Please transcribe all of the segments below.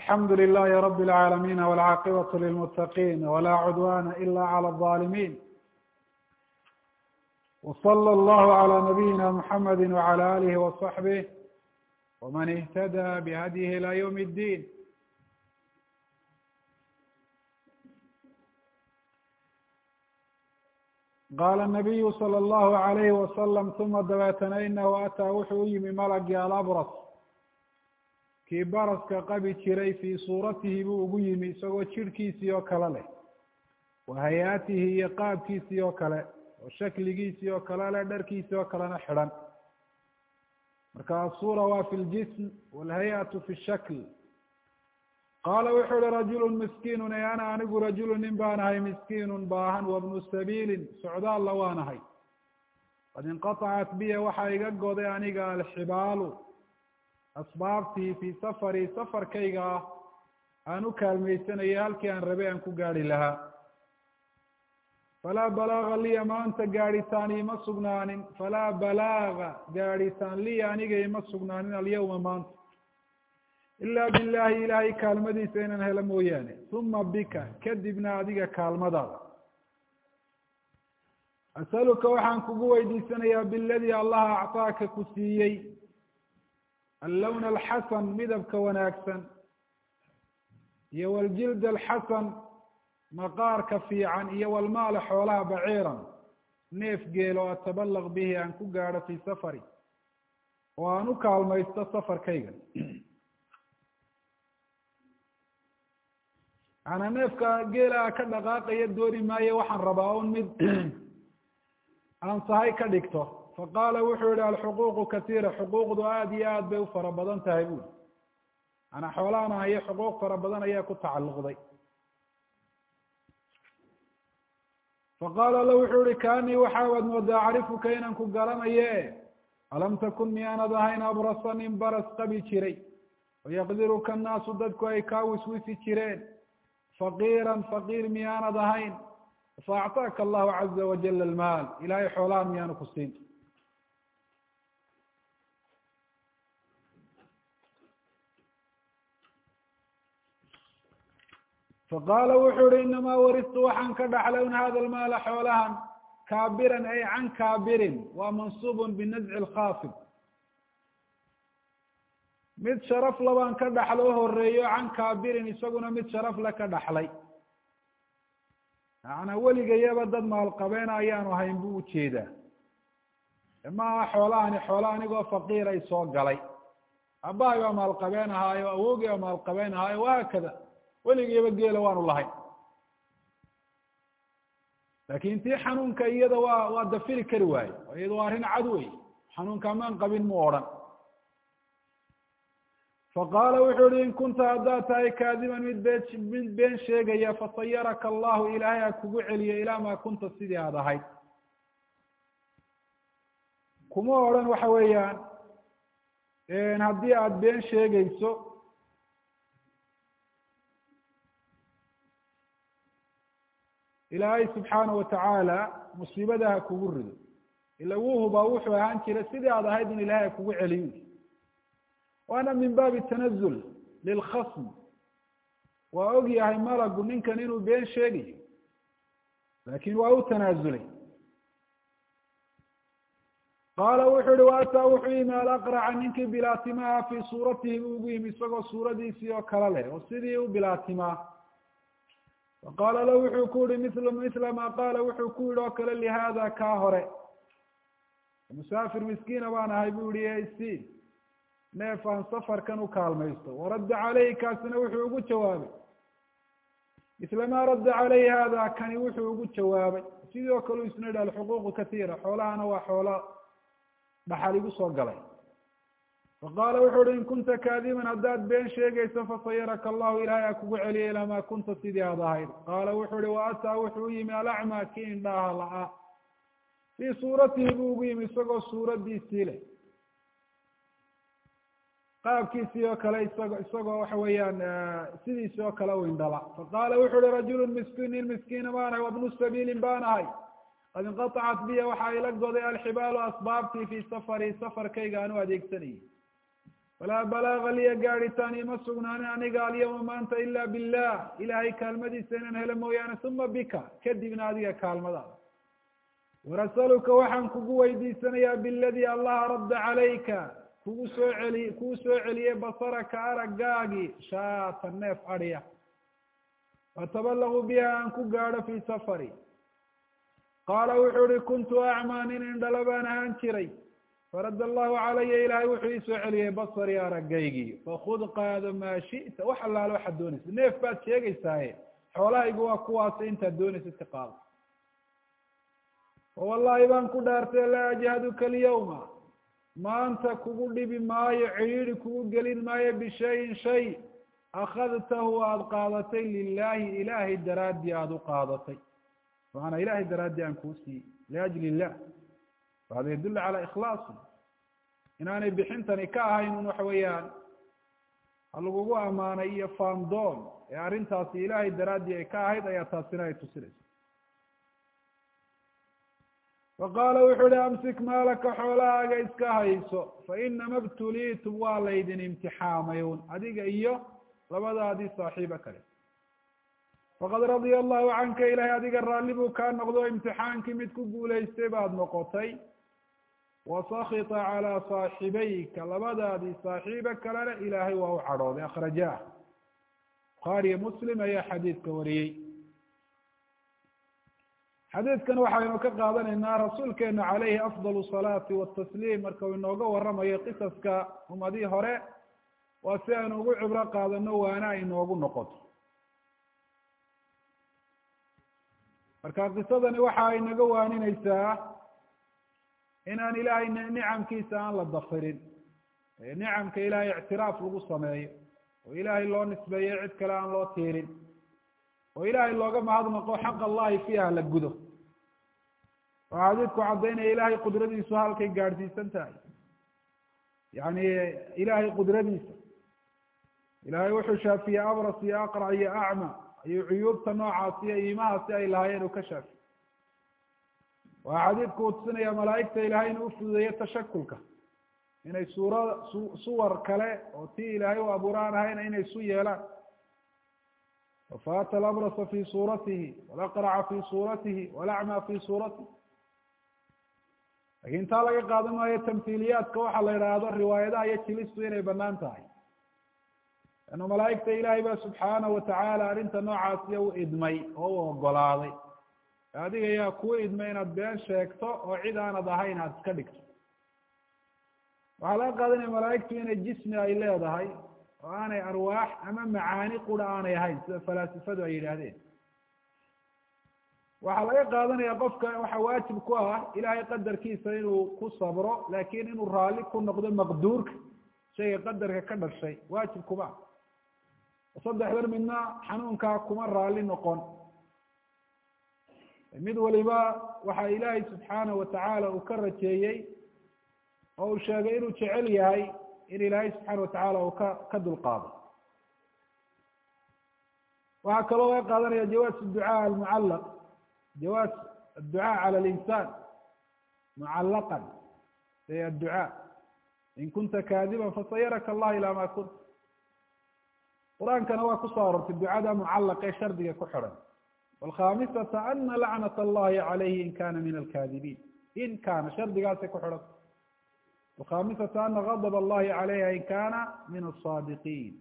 alxamdu lilahi rabi اlcaalamiin wاlcaaqibaة lilmutaqiin wla cudwana ila clى الظalimin wslى اllahu عlى nabiyina mxamedi wعlى alih وصaxbih wman اhtadى bhadيh ilى ywm الdin qala الnabiyu slى اllahu عalayhi wasalam uma dabeetana inahu ataa wuxuu u yimi malagii alabras kii baraska qabi jiray fii suuratihi buu ugu yimi isagoo jirhkiisii oo kale leh wa hay'atihi iyo qaabkiisii oo kale oo shakligiisii oo kale leh dharkiisii oo kalena xidhan. Marka asuura waa fi ljism walhay-atu fi shakl. Qaala wuxuu uhi rajulu miskiinun e ana anigu rajulu nin baan ahay miskiinun baahan wabnu sabiilin socdaalla waan ahay. Qad inqatacat biya waxaa iga goday aniga alxibaalu asbaabtii fii safari safarkayga ah aan u kaalmaysanaya halkii aan rabay aan ku gaari lahaa. Falaa balaaga liya maanta gaadhitaan ima sugnaanin. Falaa balaaga gaadhitaan liya aniga ima sugnaanin alyawma maanta. Ilaa billahi ilaahay kaalmadiisa inaan helo mooyaane. Uma bika kadibna adiga kaalmadaada. Asaluka waxaan kugu weydiisanayaa biladii allaha actaaka ku siiyey allawn alxasan midabka wanaagsan iyo waljild alxasan maqaarka fiican iyo walmaala xoolaha baciiran neef geelo atabalaq bihi aan ku gaadho fii safari oo aan u kaalmaysto safarkayga macanaa neefka geela ka dhaqaaqaya dooni maayo waxaan rabaa un mid aan sahay ka dhigto faqaala wuxuu yihi alxuquuqu katiira xuquuqdu aada iyo aad bay u fara badan tahay buli maanaa xoolahan ahayo xuquuq fara badan ayaa ku tacalluqday. Faqaala la wuxuu yihi kaanii waxaawaad moodaa acrifuka inaan ku garanaye alam takun miyaanad ahayn abrasa nin baras qabi jiray. Wayaqdiruka annaasu dadku ay kaa wiswisi jireen. Faqiiran faqiir miyaanad ahayn. Faactaaka allahu caza wajala almaal. Ilahay xoolahan miyaanu ku siin faqaala wuxuu uhi inamaa waristu waxaan ka dhaxlay un hada almaala xoolahan kaabiran ay can kaabirin waa mansuubun binazci lkhaafid mid sharaf labaan ka dhaxlo o horeeyo can kaabirin isaguna mid sharaf le ka dhaxlay macnaa weligayaba dad maalqabeena ayaanu hayn buu u jeedaa maaha xoolahani xoola anigoo faqiiray soo galay abahay baa maalqabeen ahaayo awogii baa maalqabeen ahaayo wahaakada weligayaba geela waanu lahayn laakin tii xanuunka iyada waa waa dafiri kari waaye. Iyada waa arrin cad wey xanuunka maan qabin mu odhan. Faqaala wuxuu uhi in kunta haddaad tahay kaadiban mid been mid been sheegaya fasayaraka allahu ilaahay ha kugu celiyo ilaa maa kunta sidii aad ahayd. Kuma odhan waxa weeyaan haddii aada been sheegayso ilaahay subxaana watacaala musiibada ha kugu rido. Ila wuhubaa wuxuu ahaan jira sidii aad ahayd in ilahay ha kugu celiyo waana min baabi tanazul lilkhasm waa og yahay malagu ninkan inuu been sheegayo laakin waa u tanaazulay qaala wuxuu uhi waataa wuxuu yimi alaqraca ninkii bilaatimaha fii suuratihi? Buu ugu yimi isagoo suuradiisii oo kale leh oo sidii u bilaatimaa faqaala la wuxuu ku yihi mil mila ma qaala wuxuu ku yihi oo kale lihada kaa hore musaafir miskiina baan ahay bu yihi esi neef aan safarkan u kaalmaysto waradda caleyhi kaasina wuxuu ugu jawaabay misla ma radda caleyhi hada kani wuxuu ugu jawaabay sidii kale u isna yidhi alxuquuqu katiira xoolahana waa xoolo dhaxal igu soo galay faqaala wuxuu uhi in kunta kaadiban haddaad been sheegayso fasayaraka allahu ilahay ha kugu celiya ilaa maa kunta sidii aad ahayd qaala wuxuu uhi wa ataa wuxuu u yimi alacma kii indhaaha la-a fii suuratihi buu ugu yimi isagoo suuradiisii leh qaabkiisii oo kale isago isagoo waxa weeyaan sidiisi oo kale u indhala faqaala wuxu uhi rajulu miskiin nin miskiina baan ahay wabnu sabiilin baan ahay qad inqatacat biya waxaa ila goday alxibaalu asbaabtii fii safari safarkayga aan u adeegsanayay falaa balaaga liya gaadhitaan ima sugnaanin aniga alyawma maanta ila billah ilaahay kaalmadiisa inaan helo mooyaane uma bika. Kadibna adiga kaalmadaada warasaluka waxaan kugu weydiisanayaa biladii allaha radda calayka. Kugu soo celi kuu soo celiyey basaraka aragaagii shaata neef adhiya. Fatabalagu biha aan ku gaadho fii safari. Qaala wuxuu uhi kuntu acmaa nin indhala baan ahaan jiray faradda allahu calaya ilaahay wuxuu ii soo celiyey basarii aragaygii fakud qaado maa shi'ta wax allaale waxaad doonaysa neef baad sheegaysaaye. Xoolahaygu waa kuwaasa intaad doonaysid ka qaado wallahi baan ku dhaartay laa ajhaduka alyawma maanta kugu dhibi maayo cidhiidi kugu gelin maayo bishayin shay. Akhadtahu aada qaadatay lilahi ilahay daraaddii aada u qaadatay. Macanaa ilahay daraaddii aan kuu siiyey. Liajli illah hada yadulu cala ikhlaasi inaanay bixintani ka ahayn un waxa weeyaan halagugu amaanay iyo fandoon ee arrintaasi ilahay daraaddii ay ka ahayd ayaa taasina ay tusinaysa faqaala wuxuu uhi amsik maalaka xoolahaaga iska hayso fainama btuliitum waa laydin imtixaamayun adiga iyo labadaadii saaxiibo kale faqad radia allahu canka ilahay adiga raalli buu kaa noqdo imtixaankii mid ku guulaystay baad noqotay wasakita calaa saaxibayka labadaadii saaxiibo kalena ilaahay waa u cadhooday akhrajaah bukhaariyo muslim ayaa xadiidka wariyey xadiidkan waxaynu ka qaadanaynaa rasuulkeena calayhi afdal salaati watasliim marka uu inooga waramayo qisaska ummadii hore waa si aynu ugu cibro qaadano waana ay noogu noqoto marka qisadani waxa ay naga waanineysaa inaan ilaahay nicamkiisa aan la dafirin nicamka ilaahay ictiraaf lagu sameeyo. Oo ilaahay loo nisbeeyo cid kale aan loo tiirin. Oo ilaahay looga mahadnaqo xaq allahi fiiha la gudo. Waxaa xadiidku caddaynaya ilaahay qudradiisu halkay gaadhsiisan tahay. Yani ilaahay qudradiisa. Ilaahay wuxuu shaafiyey abras iyo aqrac iyo acma. Ayuu cuyuubta noocaasi iyo iimahaasi ay lahaayeen uu ka shaafiye waxaa xadiidku uu tusinaya malaa'igta ilaahay inuu ufududeeyo tashakulka inay suura su suwar kale oo tii ilaahay u abuuraan ahayna inay isu yeelaan. Faata alabrasa fi suuratihi walaqraca fi suuratihi walacma fi suuratihi. Lakin taa laga qaadan maayo tamhiiliyaadka waxaa la idhaahdo riwaayadaha iyo jilistu inay bannaan tahay. Lana malaa'igta ilaahay ba subxaanahu watacaala arrinta noocaasiya u idmay oo u ogolaaday adiga yaa kuu idmay inaad been sheegto oo cid aanad ahayn aada iska dhigto. Waxaa laga qaadanaya malaa'igtu inay jismi ay leedahay oo aanay arwaax ama macaani qura aanay ahayn sida falaasifadu ay yidhaahdeen. Waxaa laga qaadanaya qofka waxa waajib ku ah ilaahay qadarkiisa inuu ku sabro laakin inuu raalli ku noqdo maqduurka shayga qadarka ka dhashay waajib kuma saddexdan midna xanuunkaa kuma raalli noqon mid waliba waxa ilaahay subxaanahu watacaala uu ka rajeeyey oo uu sheegay inuu jecel yahay in ilaahay subxaana watacaala uu ka ka dulqaado. Waxaa kaloo laga qaadanaya jawaaz ducaa almucallaq jawaaz adducaa cala alinsaan mucallaqan ay adducaa. In kunta kaadiban fasayaraka allah ilaa ma kunt. Qur'aankana waa ku soo arortay ducada mucallaq ee shardiga ku xidhan waalkhamisata ana lacnat allahi calayhi in kana min alkaadibiin in kana shardigaasay ku xidhan alkhamisata ana gadb allahi calayha in kana min asaadiqiin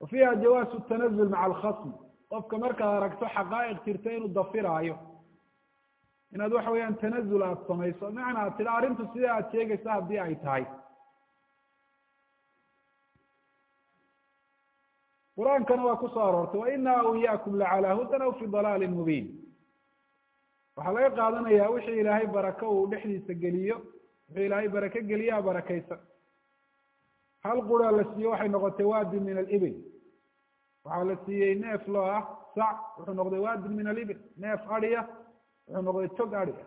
wa fiiha jawaasu tanazul maca alkhasm qofka markaad aragto xaqaa'iq jirta inuu dafiraayo inaad waxa weeyaan tanazul aada samayso macna ad tidha arrintu sidee aada sheegaysa haddii ay tahay qur'aankana waa ku soo aroortay waina aw iyaakum lacalaa hudan aw fi dalaalin mubiin. Waxaa laga qaadanaya wixii ilaahay barako uu dhexdiisa geliyo wixii ilaahay barake geliyaa barakaysan hal qura la siiye waxay noqotay waadin min alibil. Waxaa la siiyey neef loo ah sac wuxuu noqday waadin min alibil. Neef adiya wuxuu noqday tog adiya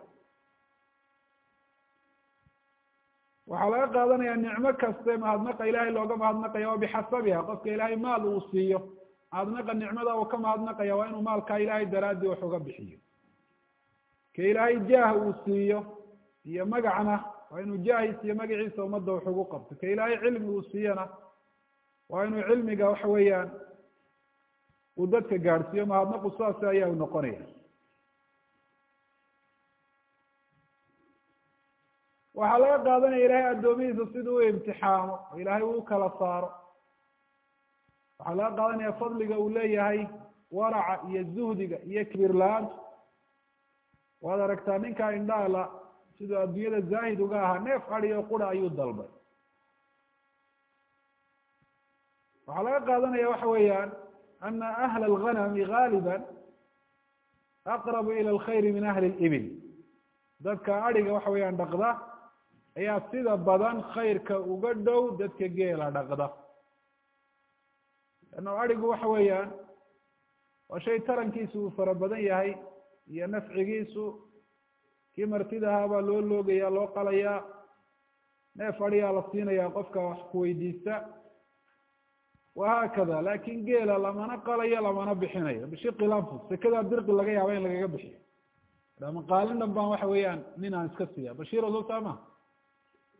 waxaa laga qaadanaya nicmo kaste mahadnaqa ilaahay looga mahadnaqaya waa bixasabiha qofka ilaahay maal uu siiyo. Mahadnaqa nicmada uu ka mahadnaqaya waa inuu maalkaa ilaahay daraadii wax uga bixiyo. Ka ilaahay jaah uu siiyo iyo magacna waa inuu jaahis iyo magaciisa ummadda wax ugu qabto. Ka ilaahay cilmi uu siiyana waa inuu cilmiga waxa weeyaan uu dadka gaadhsiiyo. Mahadnaqu saasi ayaa u noqonaya waxaa laga qaadanaya ilaahay addoomihiisa siduu u imtixaamo oo ilaahay uu kala saaro. Waxaa laga qaadanaya fadliga uu leeyahay waraca iyo zuhdiga iyo kibir la'aanta. Waad aragtaa ninkaa indhaala siduu adduunyada zaahid uga ahaa neef adiyo qura ayuu dalbay. Waxaa laga qaadanaya waxa weeyaan ana ahla alghanami gaaliba aqrabu ila alkhayri min ahli libil dadka adhiga waxa weeyaan dhaqda ayaa sida badan khayrka uga dhow dadka geela dhaqda ano adhigu waxa weeyaan waa shay tarankiisu uu fara badan yahay iyo nafcigiisu. Kii martidahaa baa loo loogaya loo qalayaa neef adhiyaa la siinayaa qofka wax kuweydiista wahaakada laakin geela lamana qalayo lamana bixinayo. Bishiqi lanfus sekadaa dirqi laga yaaba in lagaga bixiyo. Maqaalin dhan baan waxa weeyaan nin aan iska siiya. Bashiir odo saama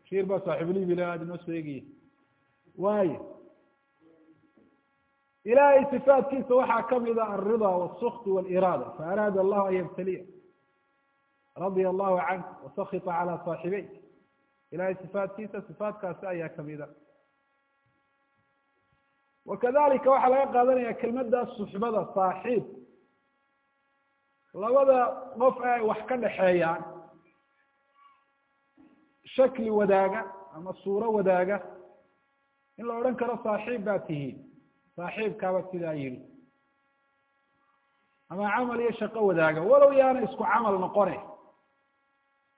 shir baa saaxibuliib ilahi aada inoo sheegaya waayo ilahay sifaatkiisa waxaa kamida alrida ah wasukt wاliraada faaraada allahu an yabtaliya. Radia allahu cank wasakita calى saaxibeyk ilahay sifaatkiisa sifaatkaasi ayaa kamida ah. wakadalika waxaa laga qaadanaya kelmadda suxbada saaxiib. Labada qof ay wax ka dhexeeyaan shakli wadaaga ama suuro wadaaga in la odhan karo saaxiib baa tihiin saaxiibkaaba sidaa yidhi. Ama camal iyo shaqo wadaaga. Walow yaana isku camal noqone.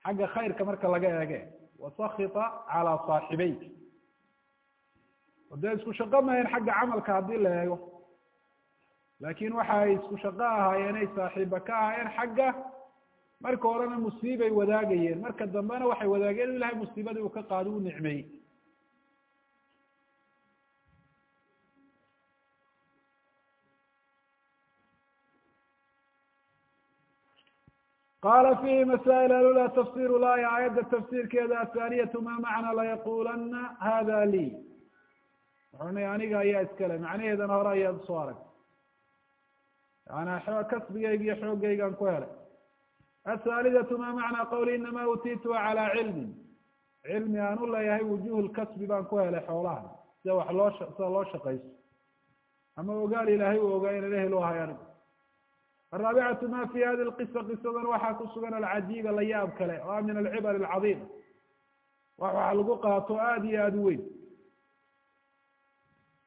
Xagga khayrka marka laga eege. Wasakita calaa saaxibeyk dee isku shaqo mahayn xagga camalka haddii la eego. Laakin waxa ay isku shaqo ahaayeen ay saaxiiba ka ahaayeen xagga marka horena musiibay wadaagayeen. Marka dambena waxay wadaageen ilahay musiibadii uu ka qaado u nicmeeyey qala fihi masail alula tafsir laaya aayadda tafsiirkeeda athaniyatu ma macna layaqulana hada lii? Wuxuunay aniga ayaa iskale macnaheedana hore ayaad u soo arag. Yaana kasbigayga iyo xoogaygaan ku helay athaalidatu ma macna qawli inama utiituha calaa cilmin cilmi aan u leeyahay wujuh lkasbi baan ku helay xoolaha sida wax loo sida loo shaqayso ama ogaal ilaahay u ogaa inan ehel u ahay anigu araabicatu ma fi hadi lqisa qisadan waxaa ku sugan alcajiiba la yaab kale oo min alcibar alcadiima wax waxa lagu qaato aada iyo aada u weyn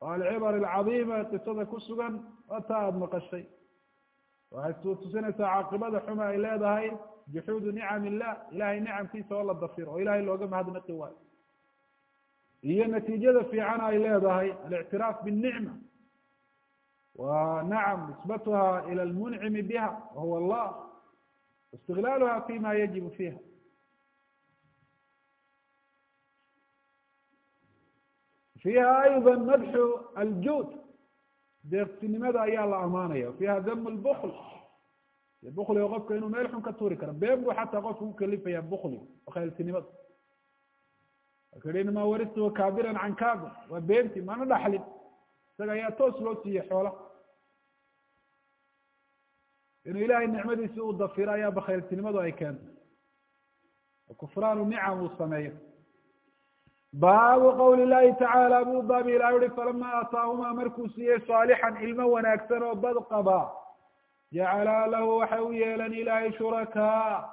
oo alcibar alcadiima qisada ku sugan waa taa aada maqashay waxay tusinaysaa caaqibada xuma ay leedahay juxuudu nicam illah ilahay nicamkiisa oo la dafiro oo ilahay looga mahadnaqi waayo. Iyo natiijada fiican ay leedahay alictiraaf binicma wa nacam nisbatuha ila lmuncimi biha wahuwa allah. Istiglaaluha fima yajibu fiha fiiha ayda madxu aljuud deeqsinimada ayaa la amaanaya. Fiiha dam lbukl bukliga qofka inuu meel xun ka tuuri karo. Been buu xataa qofka ku kalifaya bukliga bakhayltinimada marka yihi inamaa waristuhu kaabiran can kaabir waa beenti mana dhaxlin. Isaga ayaa toos loo siiyey xoola inuu ilahay nicmadiisi uu dafiro ayaa bakhayltinimadu ay keentay. Kufraanu nicam uu sameeyo baabu qawli llahi tacaala buu baab ilah uhi falama aataahuma markuu siiyey saalixan ilmo wanaagsan oo bad qaba jacala lahu waxay u yeelan ilaahay shurakaa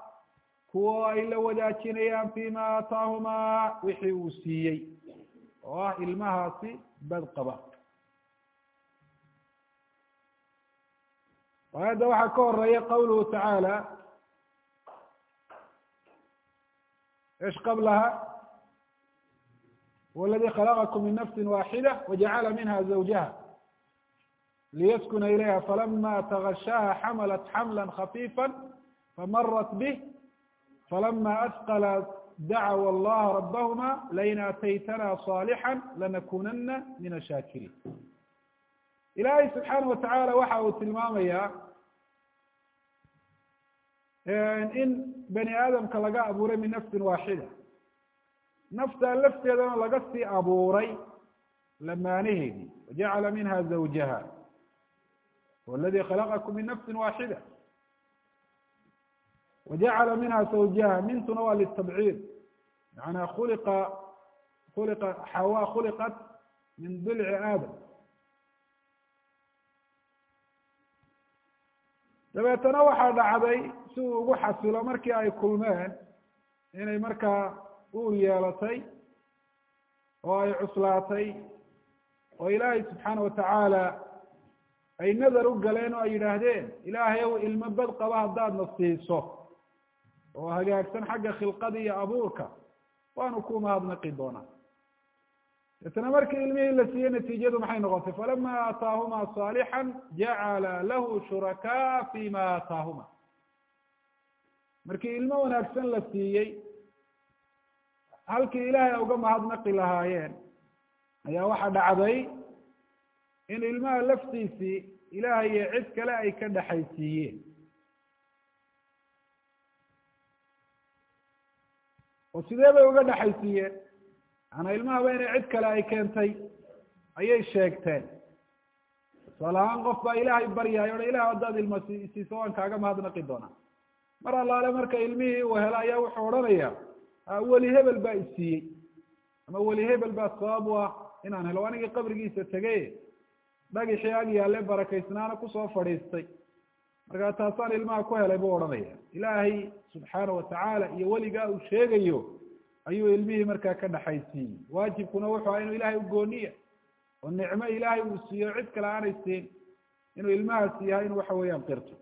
kuwo ay la wadaajinayaan fima aataahumaa wixii uu siiyey. Oo ah ilmahaasi bad qaba. Aayadda waxaa ka horreeya qawluhu tacaala ish qablaha هو الذي خلقكم من نفس واحدة وجعل منها زوجها ليسكن إليها فلما تغشاها حملت حملا خفيفا فمرت به فلما أثقلت دعوا الله ربهما لئن أتيتنا صالحا لنكونن من الشاكرين إلهي سبحانه وتعالى waxa uu tilmaamaya in bني aadamka laga abuuray min nafsi waaxida naftaa lafteedana laga sii abuuray lamaanaheedii wajacala minha zawjaha waladi khalaqakum min nafsi waaxida wajacala minha zawjaha mintuna waa litabciid macnaa khuliqa khuliqa xawa khuliqat min dilci aadam dabeetana waxaa dhacday si uu ugu xasilo markii ay kulmeen inay markaa uur yeelatay oo ay cuslaatay oo ilaahay subxaana watacaala ay nadar u galeen oo ay yidhaahdeen ilaahay ow ilmo bad qaba haddaadna siiso oo hagaagsan xagga khilqada iyo abuurka waanu ku mahadnaqi doonaa. Deetna markii ilmihii la siiyey natiijadu maxay noqotay? Falama aataahuma صaalixا jacala lahu shurakaa fima aataahuma markii ilmo wanaagsan la siiyey halkii ilaahay ay uga mahadnaqi lahaayeen ayaa waxa dhacday in ilmaha laftiisii ilaahay iyo cid kale ay ka dhexaysiiyeen oo sidee bay uga dhexaysiiyeen maanaa ilmahaba inay cid kale ay keentay ayay sheegteen. Tusaale ahaan qof baa ilaahay baryahay o ilah haddaad ilma si siiso waan kaaga mahadnaqi doonaa. Mar allaale marka ilmihii uu helo ayaa wuxuu odhanaya weli hebel baa isiiyey ama weli hebel baa sabab u ah inaan helo. Anigii qabrigiisa tegay dhagixii ag yaalle barakaysnaana ku soo fadhiistay. Markaa taasaan ilmaha ku helay buu odhanaya. Ilaahay subxaana watacaala iyo weligaa uu sheegayo ayuu ilmihii markaa ka dhexaysiiyey waajibkuna wuxuu aha inuu ilaahay ugooniya oo nicmo ilaahay uu siiyo cid kale aanay siin inuu ilmahaasi yahay inuu waxa weeyaan qirto.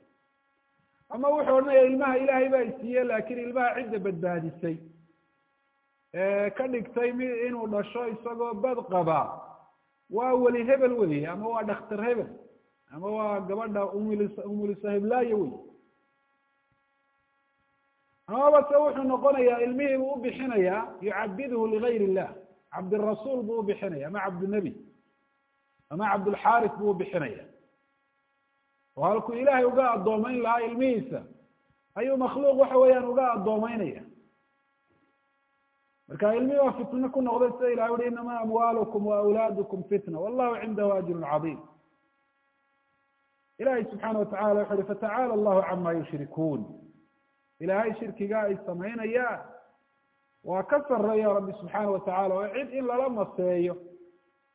Ama wuxuu odhanaya ilmaha ilaahay baa isiiye laakiin ilmaha cidda badbaadisay ka dhigtay mid inuu dhasho isagoo bad qaba. Waa weli hebel wey ama waa dhakhtar hebel ama waa gabadha umulis umulisa heblaayo wey amaba se wuxuu noqonayaa ilmihii buu ubixinayaa yucabidhu ligayr illah cabdirasuul buu ubixinaya ama cabdnebi ama cabdulxaris buu ubixinaya oo halkuu ilaahay uga addoomeyn lahaa ilmihiisa ayuu makhluuq waxa weeyaan uga addoomeynaya marka ilmihii waa fitno ku noqday sida ilahay uhi inama amwaalukum wa awlaadukum fitna. Wallahu cindahu ajrun cadiim. Ilahay subxaana watacala wuxu uhi fatacala allahu cama yushrikuun. Ilaahay shirkiga ay samaynayaan waa ka sareeya rabbi subxaana watacala oo cid in lala maseeyo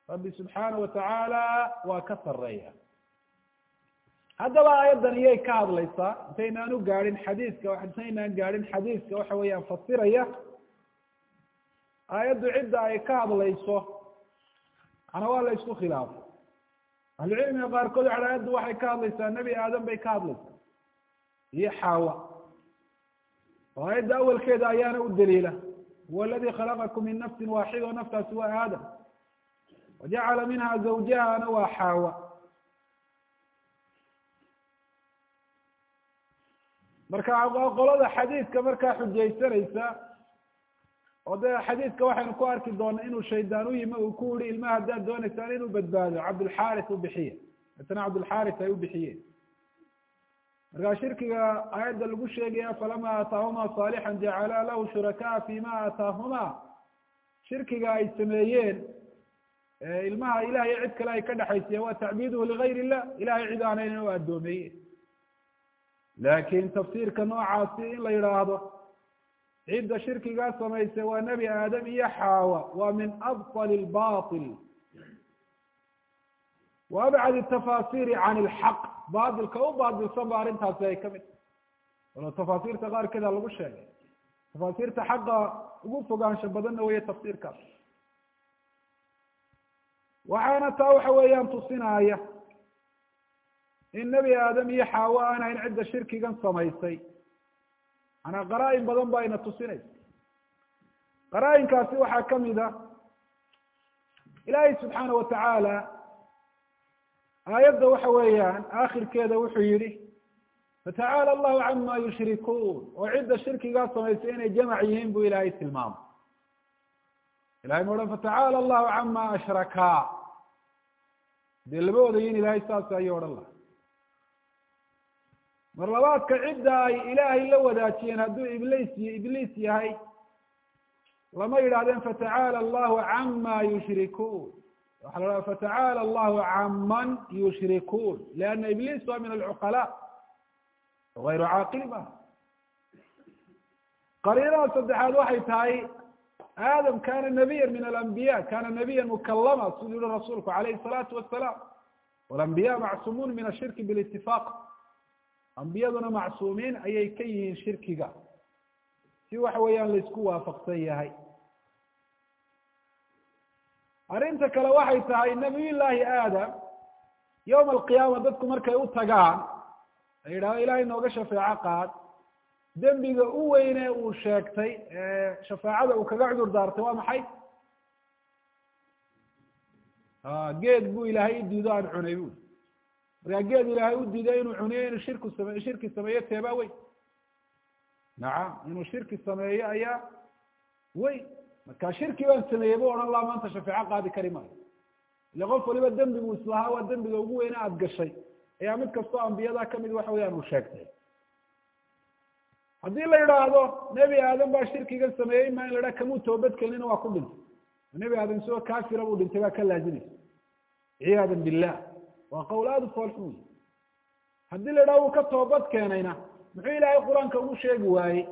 rabbi subxaana watacaala waa ka sareeya haddaba aayaddan iyay ka hadlaysaa intaynaan u gaadhin xadiiska intaynaan gaadhin xadiiska waxa weeyaan fasiraya aayaddu cidda ay ka hadlayso ana waa la isku khilaafo. Ahlucilmiga qaarkood waxa aayaddu waxay ka hadlaysaa nebi aadam bay ka hadlaysaa. Iyo xaawa. Oo aayadda awalkeeda ayaana u daliila. Huwa aladi khalaqakum min nafsin waaxida o naftaasi waa aadam. Wajacala minha zawjahana waa xaawa. Marka qolada xadiidka markaa xujaysanaysa oo dee xadiidka waxaynu ku arki doonaa inuu shaydaan u yimi uu ku yihi ilmaha haddaad dooneysaan inuu badbaado cabdulxaris u bixiye deetana cabdulxaris ay u bixiyeen. Markaa shirkiga aayadda lagu sheegaya falama aataahuma saalixan jacala lahu shurakaa fima aataahuma? Shirkiga ay sameeyeen ilmaha ilahay cid kale ay ka dhexaysiiyeen waa tacbiiduhu ligayr illah. Ilahay cid aanaynan u addoomeeye laakin tafsiirka noocaasi in la yidhaahdo cidda shirkigaa samaysay waa nebi aadam iyo xaawa waa min abطl اbaطil wa abcad التafasiri can اlxaq batilka u batilsan ba arrintaasi ay kamid walo tafaasiirta qaarkeeda lagu sheegay tafaasiirta xaqa ugu fogaansho badanna weeye tafsiirkaas waxaana taa waxa weeyaan tusinaya in nebi aadam iyo xaawo aan hayn cidda shirkigan samaysay manaa qaraa-in badan ba ayna tusinaysa. Qaraa-inkaasi waxaa ka mid a ilaahay subxaana watacaala aayadda waxa weeyaan aakhirkeeda wuxuu yihi fatacaala allahu cama yushrikuun oo cidda shirkigaa samaysay inay jamac yihiin buu ilaahay tilmaamay ilahay ma odhan fatacaala allahu cama ashrakaa dee lama odayin ilaahay saas ayuu odhan laha mar labaadka cidda ay ilaahay la wadaajiyeen hadduu ibliis ibliis yahay lama yidhahdeen fatacala allahu cama yushrikuun. Waxa la hahda fatacala allahu caman yushrikuun. Liana ibliis waa min alcuqalaa gayru caaqili ma qariinada saddexaad waxay tahay aadam kana nabiya min alambiya kana nabiya mukalama siduu yihi rasuulku alayhi الsalaatu wasalaam walambiya macsuumuun min ashirki bilitifaaq ambiyaduna macsuumiin ayay ka yihiin shirkiga. Si waxa weeyaan la isku waafaqsan yahay. Arrinta kale waxay tahay nabiy llaahi aadam yowma alqiyaama dadku markay u tagaan ay yidhahdo ilahay nooga shafeeco qaad. Dembiga u weyne uu sheegtay shafaacada uu kaga cudur daartay waa maxay? Geed buu ilaahay i diido aan cunay bui markaa geed ilaahay u diiday inuu cuniyo inuu shirku same shirki sameeyo teebaa wey nacam inuu shirki sameeyo ayaa wey marka shirki baan sameeyey bu odhan laa maanta shafeeco qaadi kari maayo. Ile qof waliba dembigu islahaa waa dembiga ugu weyne aada gashay. Ayaa mid kastoo ambiyada ka mid waxa weyaan uu sheegtay. Haddii la yidhaahdo nebi aadam baa shirkigan sameeyey ma in la idhaha kamuu toobadkelina waa ku dhintay. Nebi aadam isagoo kafira buu dhintay baa ka laazimaysa ciyaada billah waa qowl aada u foolxun wey haddii la yidhaha wuu ka toobad keenayna muxuu ilaahay qur'aanka ugu sheegi waayey?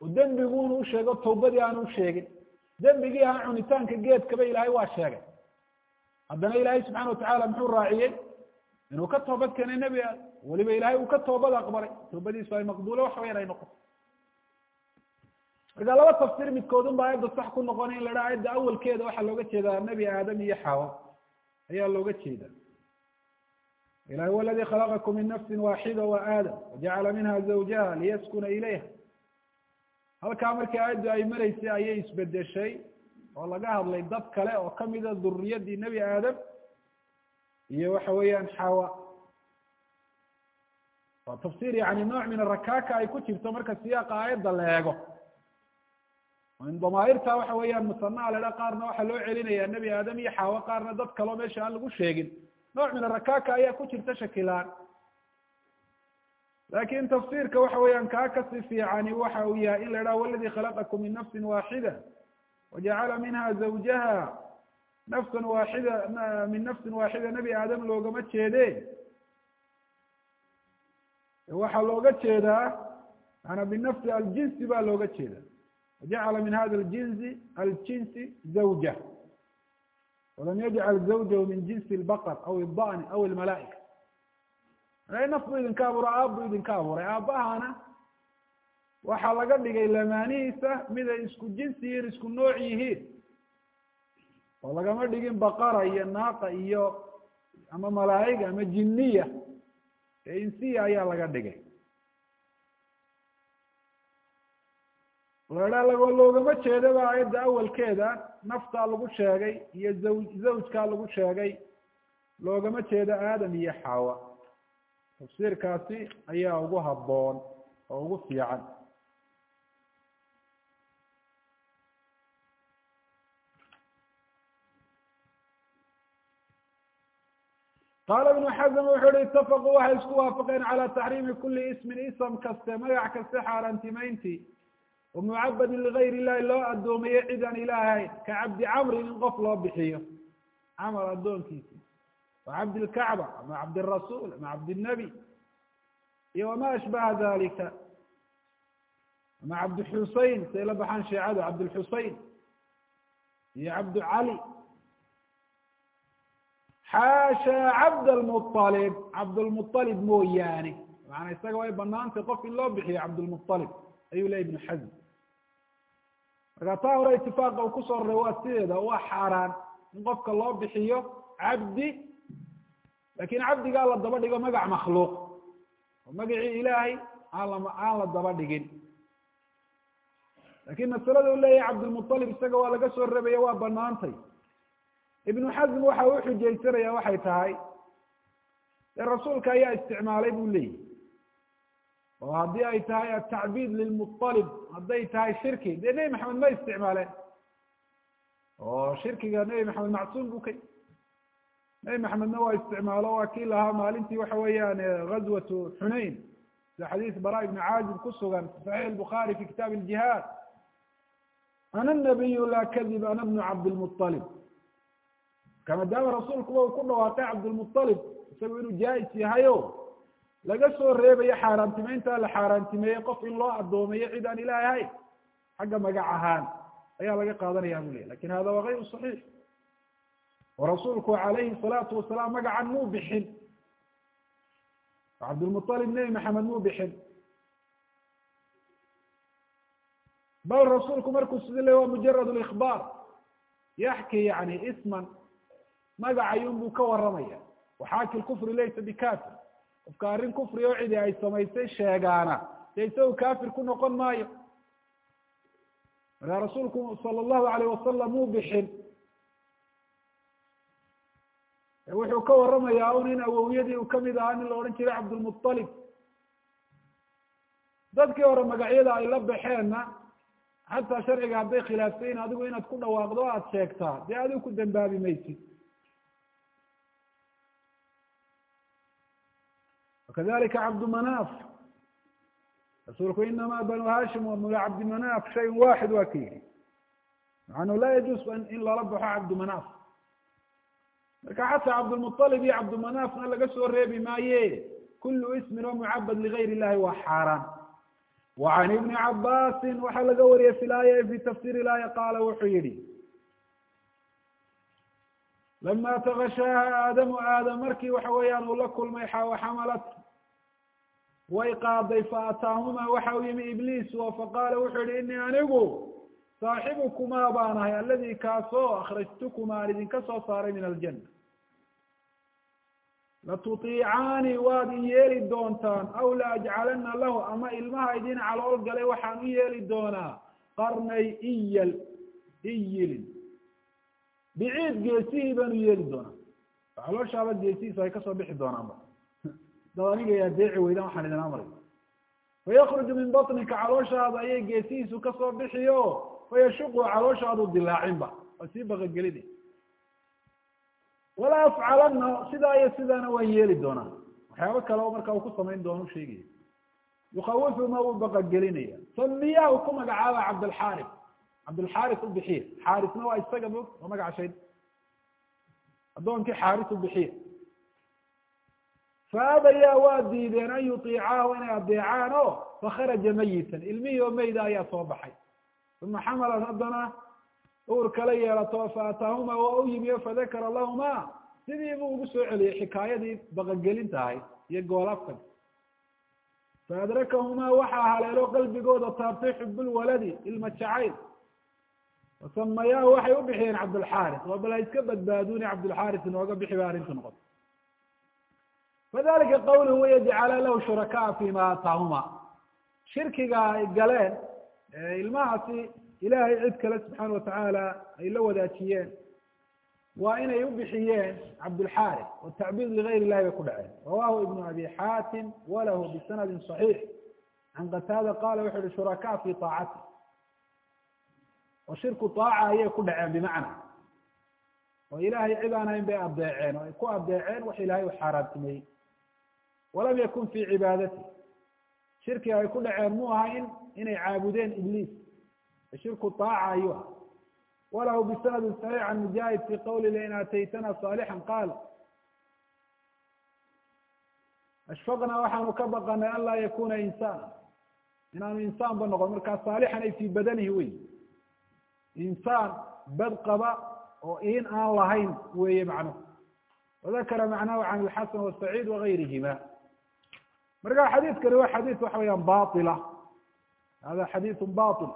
Oo dembiguunu usheego tawbadii aanu usheegin dembigii aha cunitaanka geedkaba ilaahay waa sheegay. Haddana ilaahay subxana watacala muxuu raaciyey inuu ka toobad keenay nebi aadam weliba ilahay uu ka toobad aqbalay. Toobadiisu ay maqbuulo waxa weyaan ay noqoto marka laba tafsiir midkoodun ba ayadda sax ku noqonay in la dhaha ayadda awalkeeda waxaa looga jeedaa nebi aadam iyo xawa ayaa looga jeeda. Ilahi huwa aladi khalaqakum min nafsi waaxida wa aadam wajacala minha zawjaha liyaskuna ilayha. Halkaa markii aayaddu ay maraysay ayay isbedeshay oo laga hadlay dad kale oo kamida duriyadii nebi aadam iyo waxa weeyaan xawa waa tafsir yani nooc min arakaka ay ku jirto marka siyaaqa aayadda la eego damaairta waxa weeyaan musanaa ladha qaarna waxaa loo celinaya nebi aadam iyo xaawo qaarna dad kaleo meesha aan lagu sheegin nooc min arakaka ayaa ku jirta shakilaan laakiin tafsirka waxa weeyaan kaa kasi fiicani waxa uu yahay in la idhaha waladi khalaqakum min nafsi waaxida wajacala minha zawjaha nafsan waaxida min nafsin waaxida nebi aadam loogama jeede waxaa looga jeedaa maana binafsi aljinsi baa looga jeeda wajacala min hada ljinsi aljinsi zawja walam yajcal zawjahu min jinsi lbaqar aw idani aw ilmalaaika naf buu idinka abuuray aab buu idinka abuuray aabbahana waxaa laga dhigay lamaanihiisa mid ay isku jinsi yihiin isku nooc yihiin oo lagama dhigin baqara iyo naaqa iyo ama malaa'ig ama jiniya ee insiya ayaa laga dhigay loogama jeedaba aayadda awalkeeda naftaa lagu sheegay iyo zaw zawjkaa lagu sheegay loogama jeedo aadam iyo xawa tafsiirkaasi ayaa ugu habboon oo ugu fiican. Qaala ibnu xazm wuxuu hi itafaquu waxay isku waafaqeen calى taxriimi kuli ismin ism kaste magac kaste xaaraantimeyntii oo mucabadin ligayr illahi loo addoomaye cid aan ilaahayn ka cabdi camrin in qof loo bixiyo camar addoonkiisi wa cabdi lkacba ama cabdirasuul ama cabdinabi iyo wama ashbaha dalika ama cabdixusein say la baxaan sheecadu cabdilxusein iyo cabdu cali xaasha cabdalmualib cabdulmualib mooyaane maana isaga way banaantay qof in loo bixiyo cabdulmualib ayuu leya ibnu xazm marka taa hore itifaaqa uu ku soo raray waa sideeda waa xaaraan in qofka loo bixiyo cabdi laakiin cabdigaa la daba dhigo magac makhluuq. Oo magacii ilaahay aan la aan la daba dhigin. Lakin masalada u leeyahay cabdilmualib isaga waa laga soo rabaya waa banaantay ibnu xazm waxa u xujaysanaya waxay tahay dee rasuulka ayaa isticmaalay bu leeyihi oo haddii ay tahay atacbiid lilmualib hadday tahay shirki dee nebi maxamed ma isticmaaleen oo shirkiga nebi maxamed macsuum bu kay nebi maxamedna waa isticmaalo waa kii lahaa maalintii waxa weeyaan gazwatu xunain sida xadiis bara ibn caazib ku sugan fi saxiix الbukari fi kitaab الjihaad ana nabiyu laa kadib ana bnu cabdilmualib marka maadaama rasuulkuba uu ku dhawaaqay cabdilmualib isagu inuu jaa-is yahayo laga soo reebayo xaaraantimeynta la xaaraantimeeyey qof in loo addoomeeyo cid aan ilaah ahayn xagga magac ahaan ayaa laga qaadanaya bu ley lakin hada waa gayru صaxiix oo rasuulku calayhi الsalaatu wasalaam magacan muu bixin cabdilmualib nebi maxamed muu bixin bal rasuulku markuu sida le waa mujarad اlإkbaar yaxki yani isman magacayun buu ka waramaya waxaaki lkufri laysa bikafir qofka arrin kufri oo cidi ay samaysay sheegaana. Dee isagu kafir ku noqon maayo. Markaa rasuulku sala allahu alayh wasalam muu bixin wuxuu ka waramayaa un in awowyadii uu ka mid ahaa nin la odhan jiray cabdulmualib dadkii hore magacyada ay la baxeenna xataa sharciga hadday khilaafsayin adigu inaad ku dhawaaqdo o aada sheegtaa. Dee adigu ku dambaabi maysid wakadalika cabdumanaf rasuulku inama banu hashim wa mula cabdimanaf shayn waxid waa ka yihi macanau laa yajuus in lala baxo cabdumanaf marka xataa cabdulmualib iyo cabdumanafna laga soo reebi maaye kulu ismin oo mucabad ligayr illahi waa xaaraan wa can ibni cabaasin waxaa laga wariyey fi laaya fi tafsir ilaaya qaala wuxuu yihi lama takashaaha aadamu aadam markii waxa weeyaan uu la kulmay xamalat way qaaday faataahuma waxa u yimi ibliis oo faqaala wuxuu yihi inii anigu saaxibukumaa baan ahay aladi kaasoo akhrajtukuma aan idinka soo saaray min aljana latutiicaani waad i yeeli doontaan aw la ajcalana lahu ama ilmaha idin calool galay waxaan u yeeli doonaa qarnay iyal iyilin biciid geesihii baan u yeeli doonaa calooshaaba geesihiisa ay ka soo bixi doonaanba dad aniga yaa deeci weydan waxaan idin amray fayakruju min baطnika calooshaada ayay geesihiisu ka soo bixiyo fayashuqu calooshaadu dilaacinba waa sii baqagelina walaa afcalana sidaa iyo sidaana waan yeeli doonaa waxyaabo kale oo marka uu ku samayn doono sheegaya yukawifuhuma wuu baqagelinaya samiyahu ku magacaaba cabdalxaari cabdulxaaris u bixiya xaarisna waa isaga mog waa magaca shayd addoonkii xaaris u bixiya faabayaa waa diideen an yutiicaahu inay adeecaan o fakharaja mayitan ilmihii oo meyda ayaa soo baxay. Uma xamalat haddana uur kala yeelato faataahuma waa u yimi o fadakara lahuma. Sidii buu ugu soo celiyey xikaayadii baqagelinta ahayd iyo goolafkan. Faadrakahuma waxaa haleelo qalbigooda taabtay xubulwaladi ilma jacayl wasamayaahu waxay u bixiyeen cabdulxaaris waa bal ha iska badbaaduni cabdulxaaris inooga bixi ba arrintu noqota fadalika qawluhu wayajcala lahu shurakaa fima aataahuma shirkiga ay galeen ilmahaasi ilahay cid kale subxaana watacaala ay la wadaajiyeen waa inay u bixiyeen cabdulxaaris watacbiid ligayr illahi bay ku dhaceen rawahu ibnu abi xaatim walahu bisanadi صaxiix can qataada qala wuxu uhi shurakaa fi aacati oo shirku aaca ayay ku dhaceen bimacna oo ilahay cid bay adeeceen oo ay ku adeeceen wax ilahay u xaaraantimeeyey walam yakun fi cibaadati. shirkiga ay ku dhaceen mu aha in inay caabudeen ibliis. shirku aaca ayuu ah walahu bisanadi صaxiix can mujaahid fi qawli lain aataytana صaalixan qaal ashfaqnaa waxaanu ka baqanay an laa yakuna insaan. inaanu insaan ba noqon markaa saalixan ay fii badanihi wey insaan bad qaba oo in aan lahayn weeye macnuhu wadakara macnahu can ilxasan wasaciid wagayrihima marka xadiidkani waa xadiid waxa weyaan baila hada xadiidu bail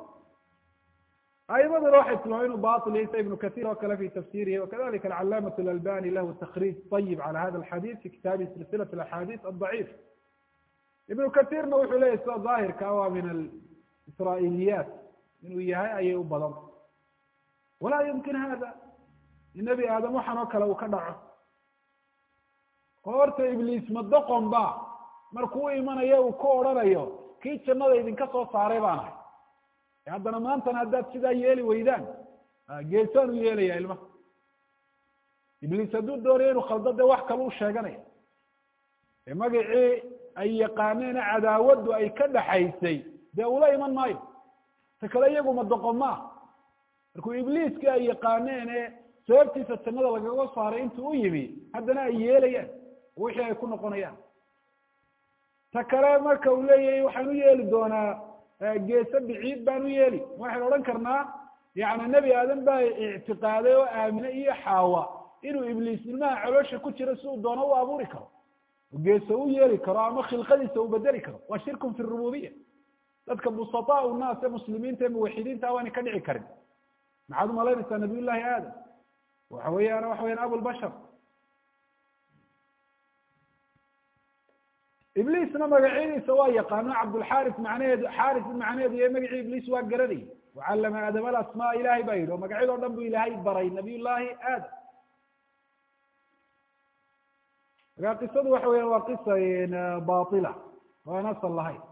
aimaduna waxay tilmaamay inuu bail yahay sa ibnu kaثيir oo kale fi tafsirihi wakadalika alcalaamaة اlalbani lahu takriij طayib calى hada alxadيث fi kitaabi silsilaة اaxaadiث aضaciif ibnu kaثiirna wuxuu leyahy sida daahirka waa min aisraa'iliyaat inuu yahay ayay u badan walaa yumkin hada in nebi aadam waxaan oo kale uu ka dhaco. Oo horta ibliis ma doqon ba? Markuu imanayo uu ku odhanayo kii jannada idinka soo saaray baan ahay. Haddana maantana haddaad sidaa yeeli weydaan geesaan u yeelaya ilmaha ibliis hadduu doonayo inuu khaldo dee wax kale u sheeganaya. Ee magacii ay yaqaaneena cadaawaddu ay ka dhaxaysay dee ula iman maayo. Ta kale iyaguma doqon maa markuu ibliiskii ay yaqaaneen ee sababtiisa jannada lagaga saaray intuu u yimi haddana ay yeelayaan wixii ay ku noqonayaan. Ta kale marka uu leeyahay waxaan u yeeli doonaa geese biciid baan u yeeli. Waxaynu odhan karnaa yani nebi aadan baa ictiqaaday oo aamine iyo xaawa inuu ibliis ilmaha caloosha ku jiro si uu doono u abuuri karo. Geese u yeeli karo ama khilqadiisa uu bedeli karo. Waa shirkun fi rububiya dadka busataa naas ee muslimiinta ee muwaxidiinta waana ka dhici karin maxaad umalaynaysaa nabiy llahi aadam? Waxa weeyaan waxa weyaan abulbashar ibliisna magacyadiisa waa yaqaano cabdulxaris macnaheedu xaris macnaheedu iyo magacii ibliis waa garanayay wacallama aadam alasmaa ilahay baa yidhi oo magacyadoo dhan bu ilaahay baray nabiy llahi aadam. Markaa qisadu waxa weya waa qisa baila oo aan lahayn.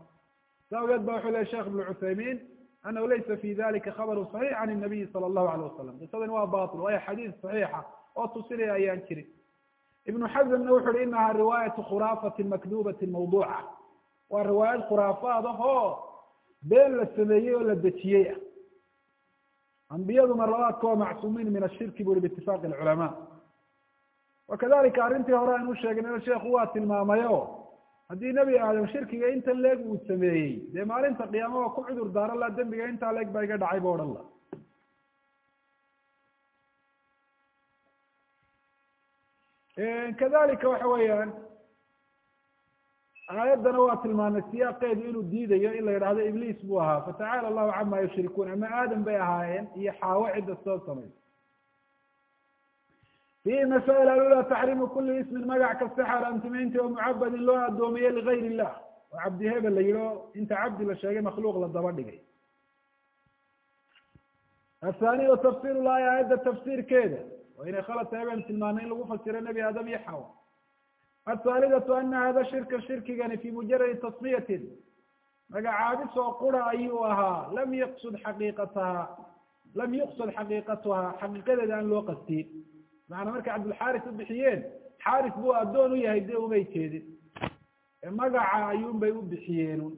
Sa awgeed ba wuxuu lehy sheekh ibn cuthaymin anahu laysa fi dalika khabaru صaxiix can الnabiyi salى الlahu alيه wasalam qisadani waa bail waayo xadiis صaxiixa oo tusinaya ayaan jirin ibnu xazmna wuxu uhi inaha riwaayatu khuraafati makdubati mawduuca waa riwaayad khuraafaad ah oo been la sameeyey oo la dejiyey ah ambiyadu marlabaadka waa macsuumiin min ashirki bu hi biitifaqi اlculama wakadalika arrintii hore aynu sheegnayna sheekhu waa tilmaamayo haddii nebi aadam shirkiga intan leeg uu sameeyey dee maalinta qiyaama waa ku cudur daaran la dembiga intaa leeg baa iga dhacay ba odhan la kadalika waxa weeyaan aayaddana waa tilmaamay siyaaqeedu inuu diidayo in la yidhahdo ibliis buu ahaa. Fatacala allahu cama yushrikuun ama aadam bay ahaayeen iyo xaawo cidda soo samaysa fihi masail alula taxriimu kuli ismin magac kasta xaaraamtimeynti oo mucabadin loo addoomiye ligayr illah oo cabdi hebel la yihi inta cabdi la sheegay makhluuq la daba dhigay athaniyu tafsir laaya aayadda tafsiirkeeda oo inay khalad tahay baynu in lagu fasiro nebi aadam iyo xawa athaalidatu ana hada shirka shirkigani fi mujaradi tasmiyatin magacaabis oo qura ayuu ahaa lam yaqsud xaqiiqataha lam yuqsad xaqiiqatuha xaqiiqadeeda aan loo qastiin macanaa markay cabdulxaris u bixiyeen xaris buu addoon u yahay dee umay jeedin magaca ayuun bay u bixiyeenun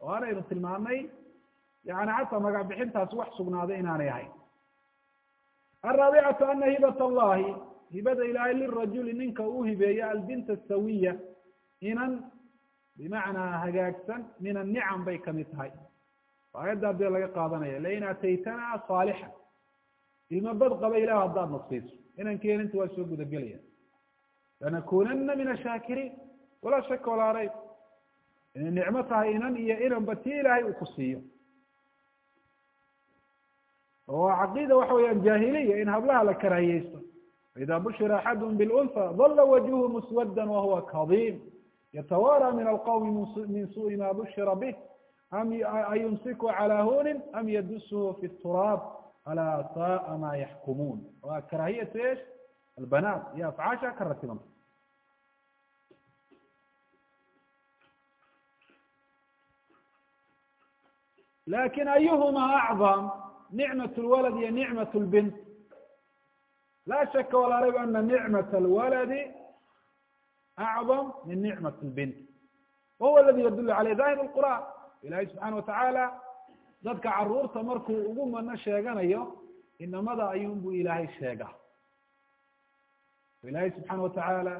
oo anaynu tilmaanay yani xataa magac bixintaasi wax sugnaaday inaanay ahayn. Araabicatu ana hibat allahi hibada ilaahay lirajuli ninka uu hibeeyo albinta sawiya inan bimacnaa hagaagsan min annicam bay ka mid tahay. Aayaddaa dee laga qaadanaya lain ataytana saalixa ilma bad qaba ilah haddaad nasiiso inankeena inta waa soo gudagelaya. Lanakunana min ashaakiriin walaa shaka walaa rayb. Inay nicmo tahay inan iyo inanba tii ilaahay uu ku siiyo. Oo caqiida waxa weeyaan jahiliya in hablaha la karaahiyeysto faida bushira axadum bilunha dala wajhuhu muswadda wahuwa kadiim. Yatawaara min alqawmi min suui ma bushira bih. Am ayumsiku calى hunin am yadusuhu fi turaab alaa saaa ma yaxkumuun waa karaahiyatu esh albanaat iyo afcaasha ka ratibanta laakiin ayuhuma acdam nicmat lwalad iyo nicmat lbint laa shaka walaa rayb ana nicmat alwaladi acdam min nicmat lbint wahuwa aladi yadulu caleyh dahir lqur'an ilahi subxaana watacaala dadka carruurta markuu ugu mano sheeganayo inamada ayuun buu ilaahay sheegaa ilaahay subxaana watacaala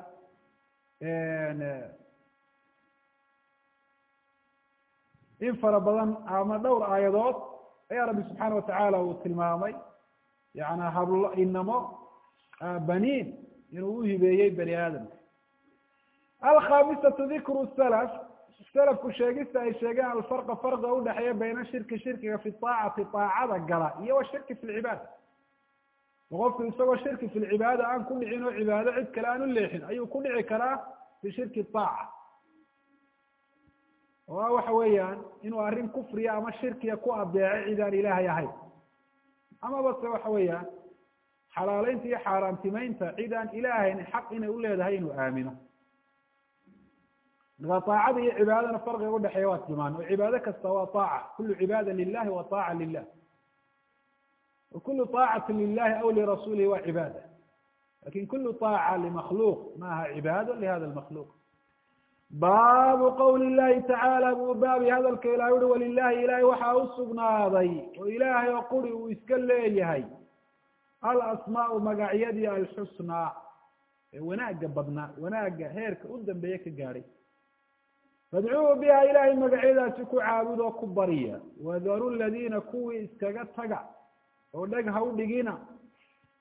in fara badan ama dhowr aayadood ayaa rabbi subxaana watacaala uu tilmaamay. Yana hablo inamo baniin inuu uhibeeyey bani aadamka. Alkhamisatu dikru salaf salafku sheegista ay sheegeen alfarqa farqa udhexeeya bayna shirki shirkiga fi aacati aacada gala iyo washirki fi lcibaada qofku isagoo shirki fi lcibaada aan ku dhicin oo cibaado cid kale aan u leexin ayuu ku dhici karaa fi shirki aaca oo ah waxa weeyaan inuu arrin kufriya ama shirkiya ku adeeco cid aan ilaahay ahayn. Amaba se waxa weeyaan xalaaleynta iyo xaaraamtimeynta cid aan ilaahayn xaq inay u leedahay inuu aamino marka aacada iyo cibaadana farqiga udhexeeya waa tilmaan oo cibaado kasta waa aaca kulu cibaada lilahi wa aaca lilah wa kulu aacati lilahi aw lirasuulihi waa cibaada. Lakin kulu aaca limakluuq maaha cibaado lihada lmakluuq baabu qawli llahi tacaala buu baabi hadalka ilahay uhi walilahi ilahay waxaa usugnaaday oo ilaahay oo quri uu iska leeyahay alasmaau magacyadii alxusnaa. Ee wanaagga badnaa wanaagga heerka u dambeeye ka gaadhay fadcuuhu biha ilahay magacyadaasi ku caabud oo ku bariya wadaru ladiina kuwii iskaga taga oo dheg ha u dhigina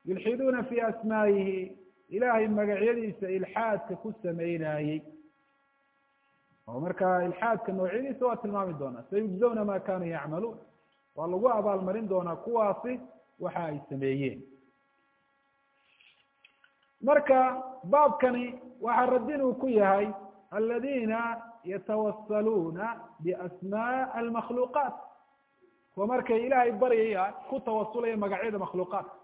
yulxiduuna fi asmaa'ihi ilaahay magacyadiisa ilxaadka ku sameynayey oo markaa ilxaadka noocyadiisa waa tilmaami doonaa sayujzawna ma kanuu yacmaluun waa lagu abaalmarin doonaa kuwaasi waxa ay sameeyeen marka baabkani waxaa radin uu ku yahay aladiina yatawasaluuna biasmaa almakhluuqaat kuwa markay ilaahay baryayaan ku tawasulaya magacyada makhluuqaatka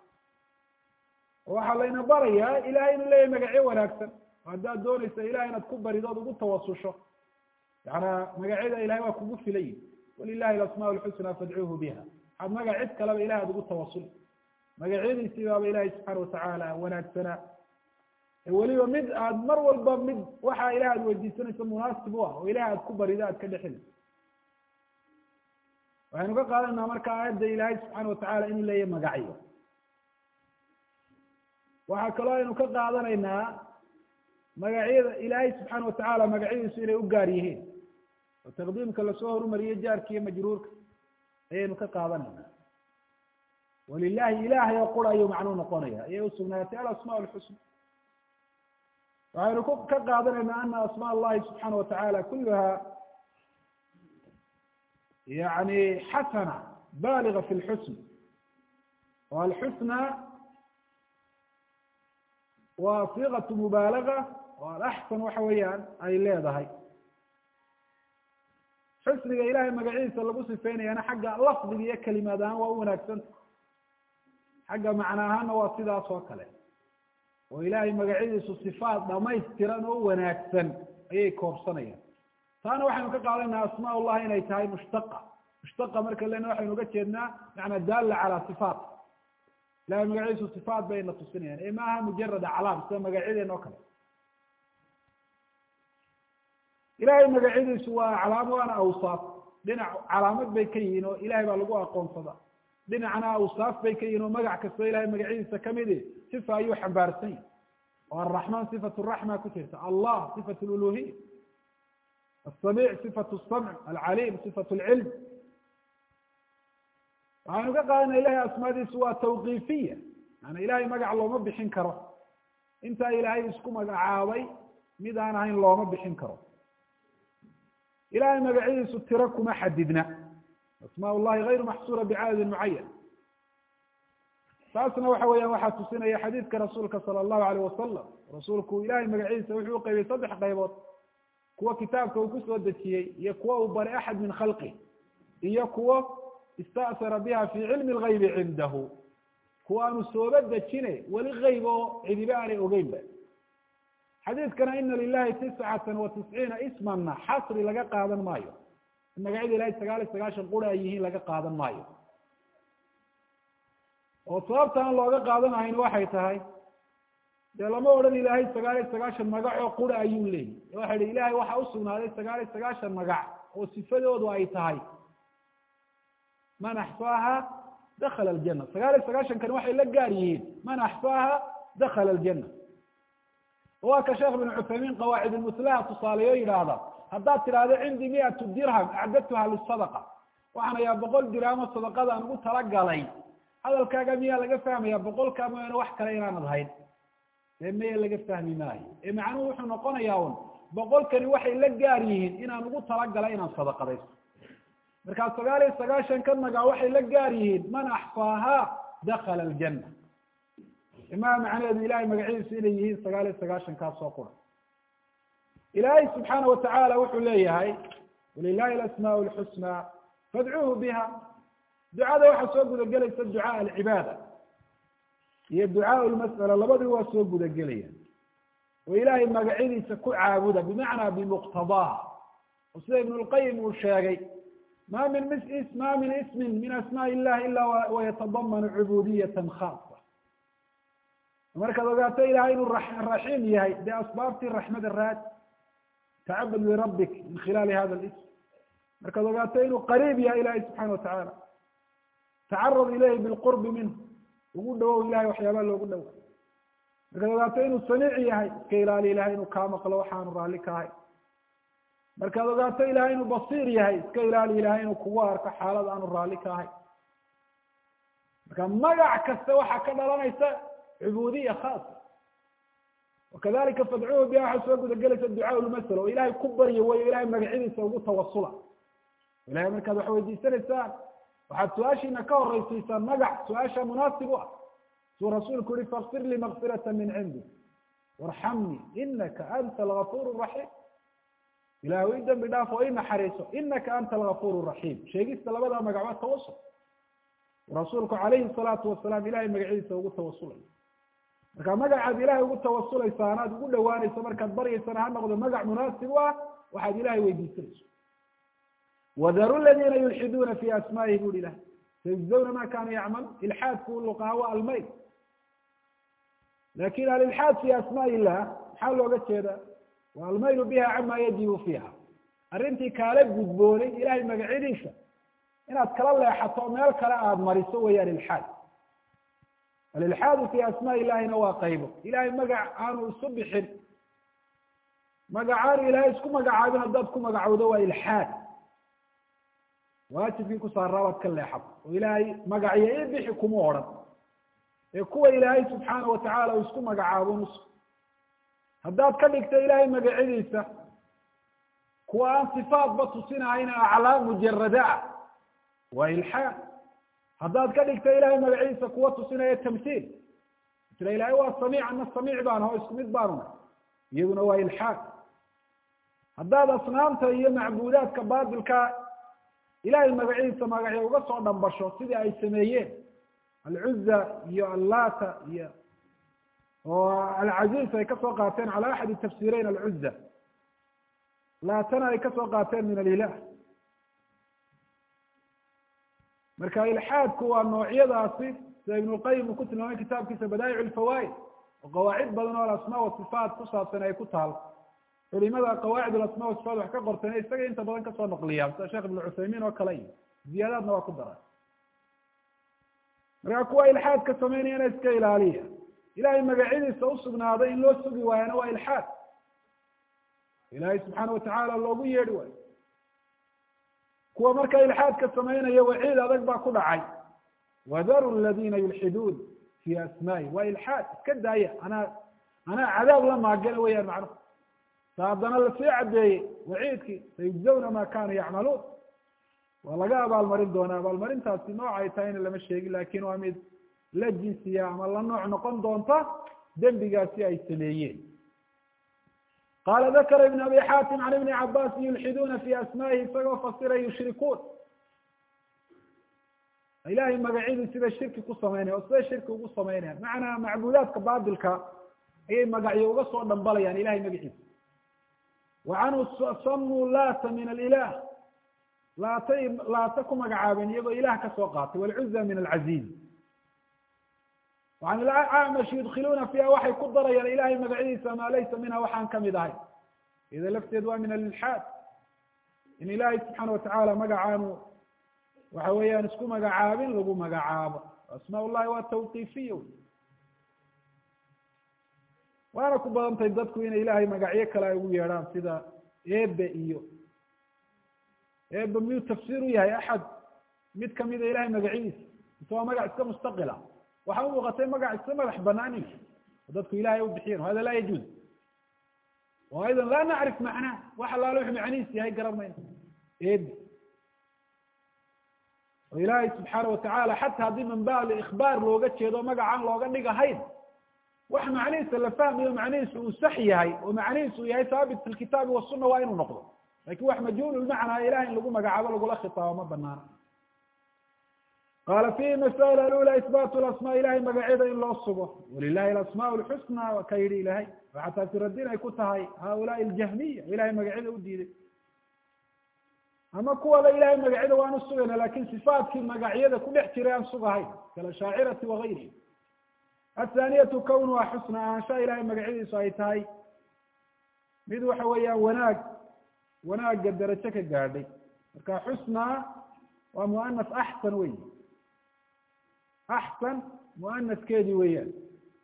waxaa layna barayaa ilahay inuu leeyahay magacyo wanaagsan haddaad doonaysa ilahay inaad ku baridood ugu tawasusho yaana magacyada ilahay waa kugu filayi walilahi alasmaa lxusna fadcuuhu biha waxaad magac cid kaleba ilahay ad ugu tawasuli magacyadiisii baaba ilahay subxaana watacaala wanaagsanaa weliba mid aad mar walba mid waxa ilahay aad weydiisanayso munaasib u ah oo ilahay aad ku barido aad ka dhexeli waxaynu ka qaadanaa marka aayadda ilaahay subxaana watacaala inuu leeyahy magacyo waxaa kaloo aynu ka qaadanaynaa magacyada ilaahay subxaana watacaala magacyadiisu inay u gaar yihiin. Oo taqdiimka la soo horumariyo jaarka iyo majruurka ayaynu ka qaadanaynaa. Walilahi ilahay oo qura ayuu macnuu noqonaya ayay usugnaatay alasmaa lxusna waxaynu ka qaadanaynaa ana asmaa allahi subxaana watacaala kuluha yani xasana baliga fi lxusn o alxusna waa siqatu mubaalaga oo alaxsan waxa weeyaan ay leedahay xusniga ilahay magaciisa lagu sifeynayana xagga lafdiga iyo kelimaad ahaan waa u wanaagsanta xagga macno ahaana waa sidaas oo kale oo ilahay magacyadiisu sifaat dhamaystiran oo wanaagsan ayay koobsanayaan. Taana waxaynu ka qaadanaa asmaa llahi inay tahay mushtaqa. Mushtaqa marka lena waxaynu uga jeednaa macnaa daala calaa sifaat. Ilahay magaciisu sifaat bayna tusinayaan. Ee maaha mujarad aclaam sida magacyadeen oo kale. Ilahay magacyadiisu waa aclaamo waana awsaaf. Dhinac calaamad bay ka yihiin oo ilahay baa lagu aqoonsadaa dhinacna awsaaf bay ka yihiin oo magac kastoo ilahay magacyadiisa kamidi sifa ayuu xambaarsan yahi oo araxmaan sifat raxma ku jirta. Allah sifat luluhiya asamic sifat samc alcalim sifat lcilm waxaynu ka qaadana ilahay asmaadiisu waa tawqiifiya maana ilahay magac looma bixin karo. Intaa ilaahay isku magacaabay mid aan ahayn looma bixin karo. Ilahay magacyadiisu tiro kuma xadidna asmaa llahi gayru maxsuura bicadadin mucayan taasna waxa weeyaan waxaa tusinaya xadiidka rasuulka sala allahu alayh wasalam rasuulku ilahay magacyadiisa wuxuu uqeybiyey saddex qaybood. Kuwa kitaabka uu ku soo dejiyey iyo kuwa uu baray axad min khalqi iyo kuwo ista'sara biha fi cilmi lgaybi cindahu. Kuwa aanu sooba dejine weli geyb oo cidibe aanay ogeynba. Xadiidkana ina lilahi tiscatan wa tisciina ismanna xasri laga qaadan maayo magacyada ilahay sagaal iyo sagaashan qura ay yihiin laga qaadan maayo. Oo sababta aan looga qaadanahayn waxay tahay dee lama odhan ilaahay sagaal iyo sagaashan magac oo qura ayuu leeyihi waxa ihi ilahay waxa usugnaaday sagaal iyo sagaashan magac oo sifadoodu ay tahay. Man axsaaha dakala aljana sagaal iyo sagaashankani waxay la gaar yihiin. Man axsaaha dakala aljana waa ka sheekh bin cuthaymiin qawaacid lmuslaha tusaaleyo yidhaahda haddaad tidhaahdo cindii miatu dirham acdadtuha lisadaqa waxaan ayaa boqol dirhamo sadaqadaan ugu talagalay hadalkaaga miyaa laga fahmaya boqolkaa mooyaane wax kale inaanad hayn? Dee maya laga fahmi maayo? Ee macnuhu wuxuu noqonayaa un boqolkani waxay la gaar yihiin inaan ugu talagalay inaan sadaqadaysto. Markaa sagaal iyo sagaashan ka nagaa waxay la gaar yihiin man axsaaha dakala aljana imaa macnaheedu ilahay magacyadiisu inay yihiin sagaal iyo sagaashan kaasoo qura ilaahay subxaana watacaala wuxuu leeyahay walilahi alasmaa lxusna fadcuuhu biha ducada waxaa soo gudagelaysa ducaa alcibaada iyo ducaa lmas'ala labadii waa soo gudagelaya oo ilaahay magacyadiisa ku caabuda bimacnaa bimuqtadaaha oo sida ibn lqayim uu sheegay ma min ma min ismin min asmaء illahi ila wayatadamanu cubudiyata khaasa markaad ogaato ilahay inuu raxiim yahay dee asbaabtii raxmada raad tacabad lirabbik min khilaali hada lism markaad ogaato inuu qariib yahay ilahay subxana watacaala tacarad ilayhi bilqurbi minh ugu dhawow ilahay waxyaabaa loogu dhowo markaad ogaato inuu samiic yahay iska ilaali ilahay inuu kaa maqlo waxaanu raalli ka ahay markaad ogaato ilahay inuu basiir yahay iska ilaali ilahay inuu kugu arko xaalad aanu raalli ka ahay marka magac kasta waxaa ka dhalanaysa cubuudiya khaasa wakadalika fadcuuhu biha waxaa soo gudagelaysa ducaa lmasl oo ilahay ku barya weyo ilahay magacyadiisa ugu tawasula ilahay markaad wax weydiisanaysaan waxaad su'aashiina ka horeysiisaan magac su'aasha munaasib u ah suu rasuulku yihi fakfir lii makfirata min cindi warxamnii inaka anta algafuur raxiim ilahay i dambi dhaaf oo i naxariiso inaka anta algafuur raxiim sheegista labada magac waa tawasul rasuulku calayhi salaatu wasalaam ilahay magacyadiisa ugu tawasulay marka magacaad ilahay ugu tawasulaysa anaad ugu dhawaanayso markaad baryaysana ha noqdo magac munaasib u ah waxaad ilahay weydiisanayso. Wadaru ladiina yulxiduuna fi asmaa'ihi buri ilahay sayujzawna ma kaanu yacmal ilxaadku luqaha waa almayl laakiin alilxaad fi asmaء illah maxaa looga jeeda? Wa almaylu biha cama yajibu fiiha arrintii kaala gudboonay ilahay magacyadiisa inaad kala leexato meel kale aada mariso weeyaan ilxaad alilxaadu fi asmaa illahina waa qaybo ilahay magac aanu isu bixin magacaanu ilahay isku magacaabin haddaad ku magacowdo waa ilxaad waajibkii ku saaraa baad ka leexato oo ilaahay magacyo i bixi kuma odhan ee kuwa ilaahay subxaana watacaala uu isku magacaabo nus haddaad ka dhigto ilaahay magacyadiisa kuwa aan sifaatba tusinahayna aclaam mujarada waa ilxaad haddaad ka dhigto ilahay magacyadiisa kuwa tusinaya tamhiil tira ilahay waa samiic ana samiic baan aho isku mid baanu nahy iyaduna waa ilxaad haddaad asnaamta iyo macbuudaadka baatilka ilahay magacyadiisa magacyo uga soo dhambasho sidii ay sameeyeen alcuza iyo allata iyo oo alcaziz ay ka soo qaateen cala axadi tafsiireyn alcuza laatana ay ka soo qaateen min alilah marka ilxaadku waa noocyadaasi sida ibn lqayim uu ku tilmaamay kitaabkiisa badaa'ic lfawaid oo qawaacid badan oo alasma wasifaat ku saabsan ay ku taal. Culimada qawaacid alasma wasifaat wax ka qorteen isaga inta badan ka soo naqliyaan sida sheekh ibn cuthaymiin oo kale iyo ziyaadaadna waa ku daraa markaa kuwa ilxaadka samaynayana iska ilaaliya ilahay magacyadiisa usugnaaday in loo sugi waayana waa ilxaad ilahay subxaana watacaala loogu yeedhi waayo kuwa marka ilxaadka samaynaya waciid adag baa ku dhacay. Wadaru ladina yulxiduun fi asmaa'i. Waa ilxaad iska daaya anaa anaa cadaab la maagana weyaan macnuhu sa haddana la sii caddeeyey waciidkii sayujzawna ma kanuu yacmaluun. Waa laga abaalmarin doonaa. Abaalmarintaasi noocay tahayna lama sheegin laakiin waa mid la jinsiya ama la nooc noqon doonta dembigaasi ay sameeyeen qala dakara ibn abi xatim can ibni cabasi yulxiduuna fi asma'ihi isagoo fasira yushrikuun ilahay magacyadii sida shirki ku samaynaya oo sida shirki ugu samaynaya macnaa macbuudaadka baatilka ayay magacyo uga soo dhambalayaan ilahay magaciisa wa canhu samuu lata min alilah laatay laata ku magacaabeen iyagoo ilah ka soo qaatay walcuza min alcaziz an acmash yudkiluuna fiiha waxay ku darayaan ilahay magacyadiisa maa laysa minha waxaan ka mid ahay ida lafteed waa min alilxaad in ilahay subxaana watacaala magacaanu waxa weeyaan isku magacaabin lagu magacaabo asmaa llahi waa tawqiifiya wy waana ku badantay dadku inay ilahay magacyo kale ay ugu yeedhaan sida ebe iyo ebe miyuu tafsiir u yahay axad mid kamida ilahay magacyadiisa mise waa magac iska mustaqila waxaa umuuqatay magac iska madax banaan in dadku ilahay u bixiyen hada laa yajuuz. O aydan laa nacrif macnaa wax alaalo wuxuu macnihiis yahay garan mayno. Ebe oo ilaahay subxaana watacaala xataa haddii min baa liikbaar looga jeedo magacaan looga dhigahayn wax macnihiisa la fahmayo macnihiisu uu sax yahay oo macnihiisu uu yahay haabit fi lkitaabi wasuna waa inuu noqdo. Lakin wax majhuululmacnaa ilahay in lagu magacaabo lagula khitaabo ma banaana qala fihi masail alula isbaatu lasmaa ilahay magacyada in loo sugo walilahi alasma lxusna waa ka yidhi ilahay waxaa taasi radin ay ku tahay haulaai aljahmiya ilahay magacyada u diiday ama kuwaba ilahay magacyada waan usugayna laakiin sifaatkii magacyada ku dhex jiray aan sugahayn kalashaacirati wagayrihi athaniyatu kawnuha xusna ahaanshaha ilahay magacyadiisu ay tahay mid waxa weeyaan wanaag wanaagga darajo ka gaadhay marka xusnaa waa muanas axsan wey axsan muanaskeedii weeyaan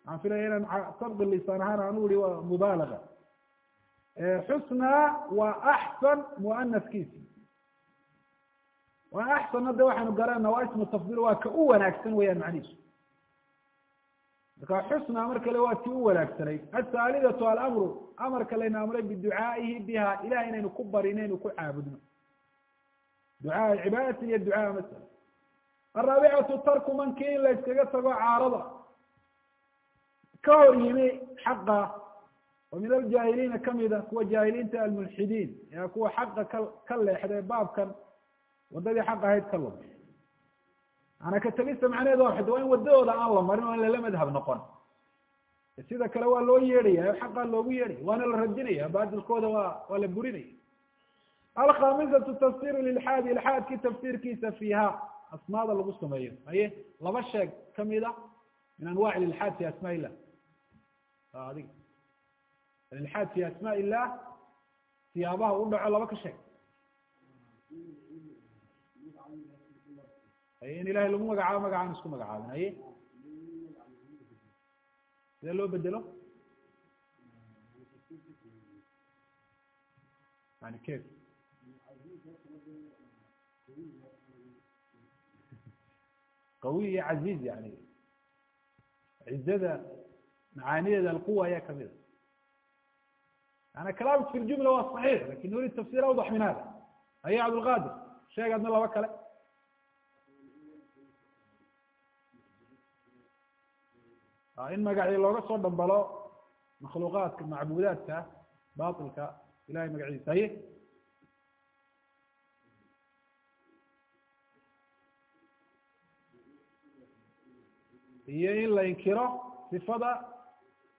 waxaan filaya inaan sabqi lisaan ahaan aan u ihi waa mubaalaga xusnaa waa axsan muanaskiisi waa axsanna de waxaynu garanayna waa ismu tafdil waa ka u wanaagsan weeyaan macnihiisu marka xusnaa mar kale waa tii u wanaagsanay asaalidatu alamru amarka layna amray biducaa'ihi biha ilahay inaynu ku barin inaynu ku caabudno ducaa cibaadatin iyo ducaa masala araabicatu tarku mankii in la yskaga tago caarada ka hor yimi xaqa oo min aljaahiliina kamida kuwa jaahiliinta almulxidiin ee kuwa xaqa ka ka leexday baabkan waddadii xaq ahayd ka lum maanaa ka tegista macnaheedu waa waa in waddadooda aan la marin oo in lala madhab noqon sida kale waa loo yeedhaya xaqaa loogu yeedhaya waana la radinaya baadilkooda waa waa la burinaya alkhamisatu tafsir lilxaadi ilxaadki tafsiirkiisa fiiha asmaada lagu sameeyo. Haye laba sheeg ka mid a min anwac ilxaad fi asmaa illah adig alilxaad fi asmaa illah siyaabaha u dhaco laba ka sheeg. Haye in ilahay lagu magacaabo magacaan isku magacaabin. Haye. Sidee loo bedelo yani kef qawiy iyo caziiz yani cizada macaanideeda alquwa ayaa ka mid a yani kalaamk fi ljumla waa صaxiix laakiin nurid tafsir awdax min hada haye cabdulqadir sheeg laba kale in magacii looga soo dhambalo makhluuqaadka macbuudaadka bailka ilahay magaciisa haye iyo in la inkiro sifada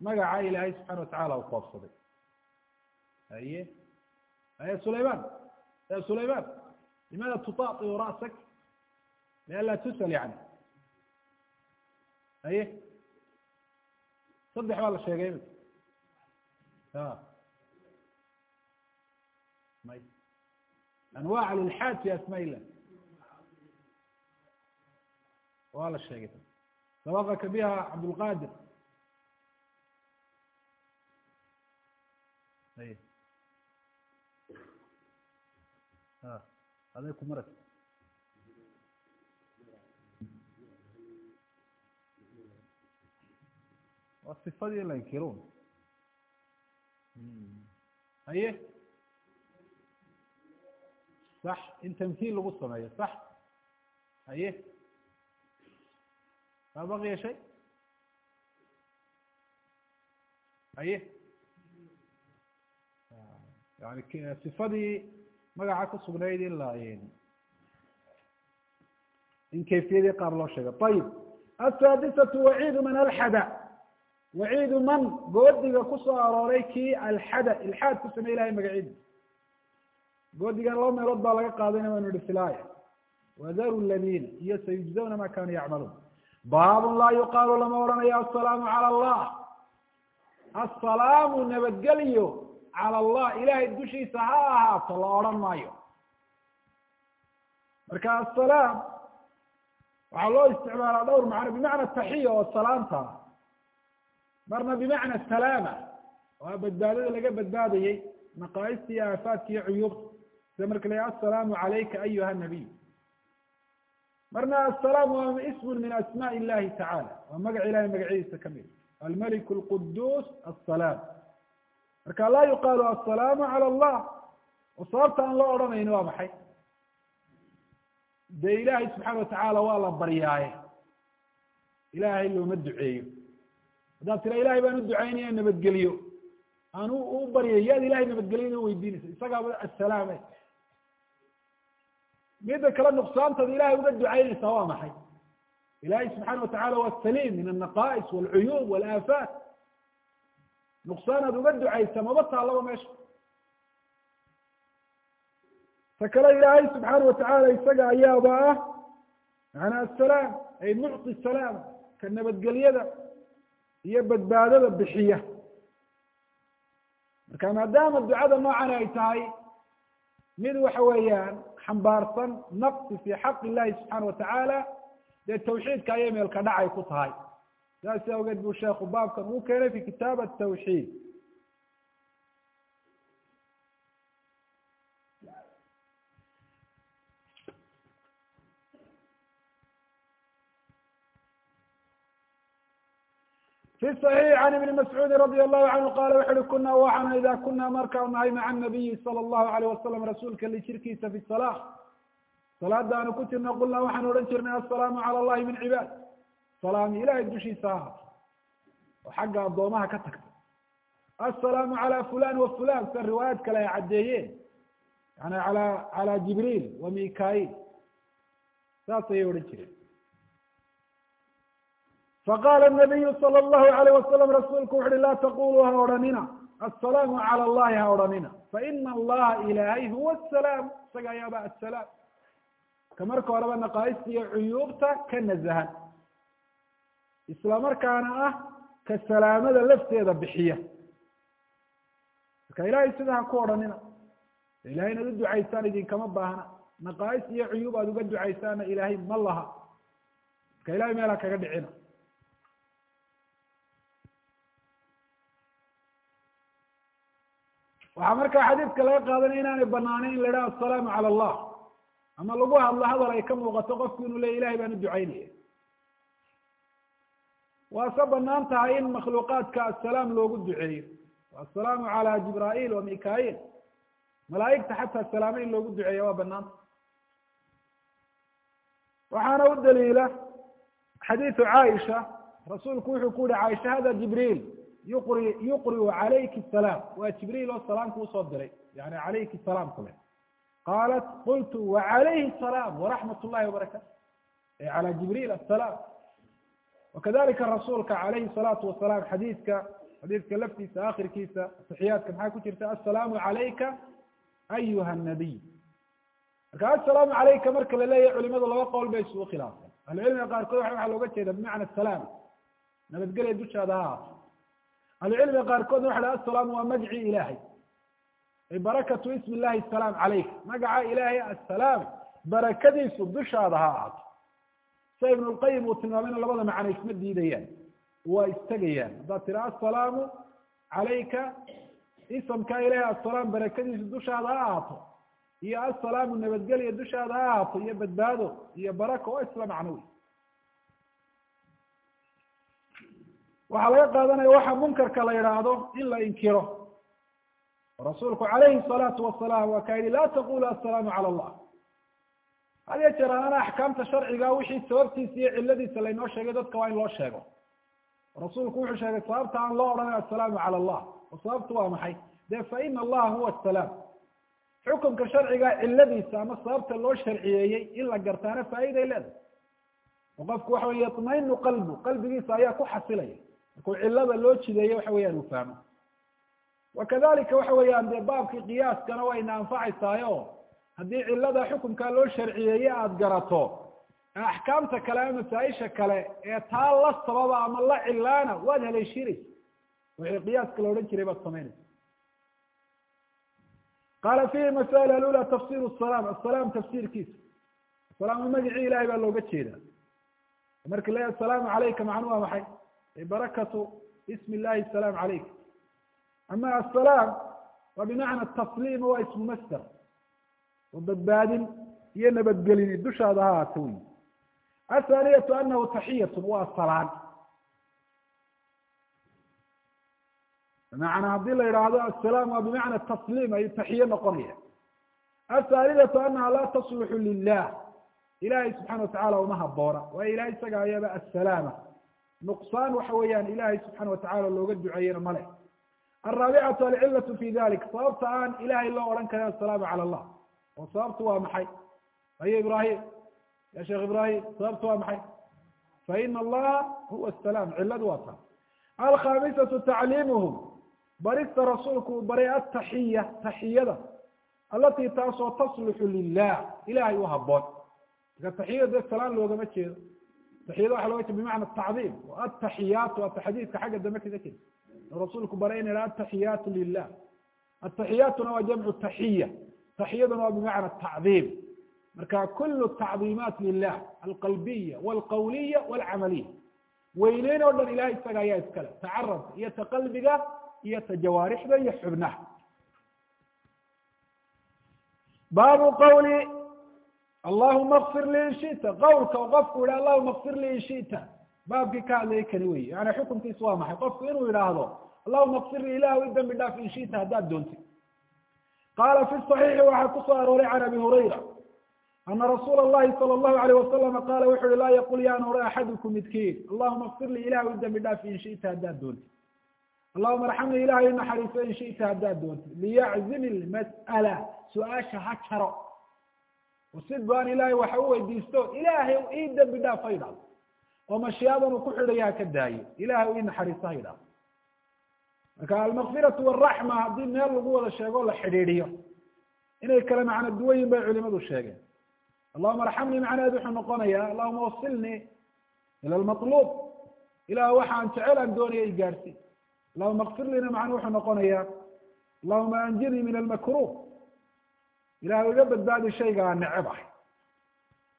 magaca ilaahay subxana watacala u koobsaday. Haye? Haye sulayman ya sulayman limaada tutaaطiu ra'sak? Lianla tusal yani. Haye? Saddex baa la sheegay. Imika a may. Anwac alilxaad fi waa la sheegay sabaqaka biha a aday ku maras waa sifadii la inkirun haye sax in tamhiil lagu sameeyo sax haye ma baqiya shay haye yani sifadii magaca ku sugnayd in la in kayfiyadii qaar loo sheego ayib asaadisatu waciidu man alxada. Waciidu man goodiga ku soo arooray kii alxada. Ilxaad ku samey ilahay magaciida goodigan laba meelood baa laga qaadayna waynu ihi filaaya. Wadaru ladina iyo sayujzawna ma kanuu yacmaluun baabun laa yuqaalu lama odhanayo assalaamu cala allah. Assalaamu nabadgelyo cala allah ilahay dushiisa ha ahaato la odhan maayo. Marka assalaam waxaa loo isticmaalaa dhowr macno bimacna taxiya oo salaamta. Marna bimacna salaama waa badbaadada laga badbaadayey naqaaista iyo aafaadka iyo cuyuubta. Sida marka la assalaamu calayka ayuha nabiy marna assalaam waa ismun min asmaء illahi tacala waa magac ilahay magaciisa ka mid almalik اlqudus asalaam marka laa yuqaalu assalaamu cala allah oo sababta aan loo odhanayni waa maxay? Dee ilaahay subxaana watacaala waa la baryaaye. Ilaahay looma duceeyo. Haddaad tira ilahay baan u ducaynaya nabadgeliyo. Aan u baryay yaad ilahay nabadgelyada weydiinaysa isagaaba assalaame midda kale nuqsaantada ilahay uga ducaynaysaa waa maxay? Ilahay subxaana watacala waa saliim min alnaqais walcuyuub walaafaat. Nuqsaan aad uga ducaysa maba taalaba meesha. Ta kale ilaahay subxaana watacaala isaga ayaaba ah maana asalaam ay mucti salaam ka nabadgelyada iyo badbaadada bixiya. Marka maadaama ducada noocan ay tahay mid waxa weeyaan xambaarsan naqsi fi xaq illahi subxaana watacaala dee tawxiidka ayay meelka dhacay ku tahay. Saas awgeed buu sheekhu baabkan uu keenay fi kitaab atawxiid fi صaxiix can ibni mascuudi radi allahu canhu qala wuxu uhi kuna waxaana ida kuna markaa nahay maca nabiyi sala allahu alayh wasalam rasuulka li jirkiisa fi salaa salaadaanu ku jirna qulnaa waxaan odhan jirnay assalaamu cala allahi min cibaad salaami ilahay dushiisa ha ahaato oo xagga addoomaha ka tagta assalaamu cala fulan wa fulan sida riwaayad kale ay caddeeyeen yani ala cala jibriil wa mikail saas odhan jireen faqala nabiyu sala allahu alayh wasalam rasuulku wuxu uhi laa taquluu ha odhanina assalaamu cala allahi ha odhanina faina allaha ilaahay huwa asalaam isaga ayaaba assalaam ka marka horeba naqaaista iyo cuyuubta ka nazahan isla markaana ah ka salaamada lafteeda bixiya marka ilahay sida ha ku odhanina ilahay inaad u ducaysaan idinkama baahna naqaais iyo cuyuub aad uga ducaysaana ilaahay ma laha marka ilahay meel ha kaga dhicina waxaa markaa xadiidka laga qaadanaya inaanay banaanayn in la idhaha assalaamu cala allah. Ama lagu hadlo hadal ay ka muuqato qofku inuu leya ilahay baan u ducaynaya waase bannaan tahay in makhluuqaadka assalaam loogu duceeyo. Assalaamu cala jibraail wa mikail malaaigta xataa salaame in loogu duceeya waa banaanta waxaana u daliila xadiidu caaisha rasuulku wuxuu ku yihi caaisha hada jibriil yuqriu calayki salaam waa jibriil oo salaamku u soo diray yani calayki salaam kule qaalat qultu wacalayhi salaam waraxmat llahi wabarakatu ay cala jibriil asalaam wakadalika rasuulka calayhi salaatu wasalaam xadiidka xadiidka laftiisa akhirkiisa taxiyaadka maxaa ku jirta assalaamu calayka ayuha nabiy marka assalaamu calayka marka la leeyahay culimadu laba qowl bay isugu khilaafeen ahlucilmiga qaarkood waxaa looga jeeda bimacna asalaam nabadgelya dushaada ha ahlucilmiga qaarkoodna waxa ha assalaamu waa magci ilahay ay barakatu ismi illahi asalaam calayk magaca ilaahay assalaam. Barakadiisu dushaada ha ahaato. Sida ibn lqayim uu tilmaamayna labada macno isma diidayaan waa istegayaan haddaad tira assalaamu calayka isamka ilahay assalaam barakadiisu dushaada ha ahaato. Iyo assalaamu nabadgelya dushaada ha ahaato. Iyo badbaado. Iyo baraka oo isla macno wey waxaa laga qaadanaya waxa munkarka la yidhaahdo in la inkiro. Rasuulku calayhi salaatu wasalaam waa ka yihi laa taqulu assalaamu cala allah. Had anana axkaamta sharciga wixii sababtiisa iyo ciladiisa laynoo sheegay dadka waa in loo sheego. Rasuulku wuxuu sheegay sababta aan loo odhanayo assalaamu cala allah. Oo sababtu waa maxay? Dee fa ina allaha huwa asalaam xukumka sharciga ciladiisa ama sababta loo sharciyeeyey in la gartaana faa'iday leedahay. Oo qofku waxa wey yatmainu qalbu. Qalbigiisa ayaa ku xasilaya markuu cilada loo jideeyo waxa weeyaan uu fahmo. Wakadalika waxa weeyaan dee baabkii qiyaaskana wayna anfacaysaayo haddii cilada xukunkaa loo sharciyeeye aada garato axkaamta kale ama masaa-isha kale ee taa la sababa ama la cilaana waad haleeshiinaysa. Wixii qiyaaska la odhan jiray baad samaynaysa. Qaala fihi masail alula tafsir salaam asalaam tafsiirkiisa. Asalaam magicii ilahay baa looga jeedaa. Marka la asalaamu calayka macnu waa maxay barakatu ismi illahi asalaam calayk ama asalaam waa bimacna tasliim waa ismu masder oo badbaadin iyo nabadgelini dushaada ha ahaato wey athaaniyatu anahu taxiyatun waa salaan bimacnaa haddii la yidhaahdo assalaam waa bimacna tasliim ayuu taxiye noqonaya athaalidatu anaha laa tasluxu lilah ilahay subxana watacala uma haboona waayo ilahay isaga ayaaba assalaama nuqsaan waxa weeyaan ilahay subxaana watacala looga duceeyena male alraabicatu alcilatu fi dalik sababta aan ilahay loo odhan karin assalaamu cala allah. Oo sababtu waa maxay? Ayo ibrahim ya sheekh ibrahim sababtu waa maxay? Faina allaha huwa asalaam ciladu waa taa alkhamisatu tacliimuhum barista rasuulku uu baray ataxiya taxiyada alati taasoo tasluxu lilah ilahay u haboon marka taxiyada dee salaan loogama jeedo taxiyada waxa jeeda bimacna tacdiim ataxiyaatu ata xadiidka xagga dambe kaga jira rasuulku baray in iha ataxiyaatu lilah ataxiyaatuna waa jamcu taxiya taxiyaduna waa bimacna tacdiim marka kulu tacdiimaat lilah alqalbiya walqawliya walcamaliya weyneyn oo dhan ilahay isaga ayaa iskale tacarabka iyo ta qalbiga iyo ta iyo xubnaha baabu qawli allahuma kfir li in shita qawlka u qofku yihi allahuma kfir li in shita baabkii ka hadlayay kani wey yani xukunkiisu waa maxay qofku inuu yidhaahdo allahuma kfir li ilahu i dambi dhaaf in shita haddaad doontid qaala fi صaxiixi waxaa kusoo arooray can abi hurayra ana rasuula اllahi salى اllahu alayh wasalama qaala wuxu uhi laa yaqul yaan hore axadukum midkiin allahuma kfir li ilahu i dambi dhaaf in shita haddaad doontid allahuma arxamni ilahay i naxariiso in shita haddaad doontid liyaczim ilmas'ala su-aasha ha jaro sid baan ilaahay waxa u weydiisto ilaahay ii dambi dhaaf ha idhahdo oo mashiyadan uu ku xidhaya ha ka daayo ilahay ii naxariiso ha idhahdo marka almakfiratu waraxma haddii meel lagu wada sheego o la xidhiidhiyo. inay kale macno duwan yihiin bay culimadu sheegeen. Allahuma arxamnii macnaheed wuxuu noqonayaa allahuma wasilnii ila lmatluub ilah waxaan jecel aan doonaya i gaadhsi allahuma kfir liina macnu wuxuu noqonayaa allahuma anjinii min almakruh ilaah iga badbaadi shayga aan neceb ahay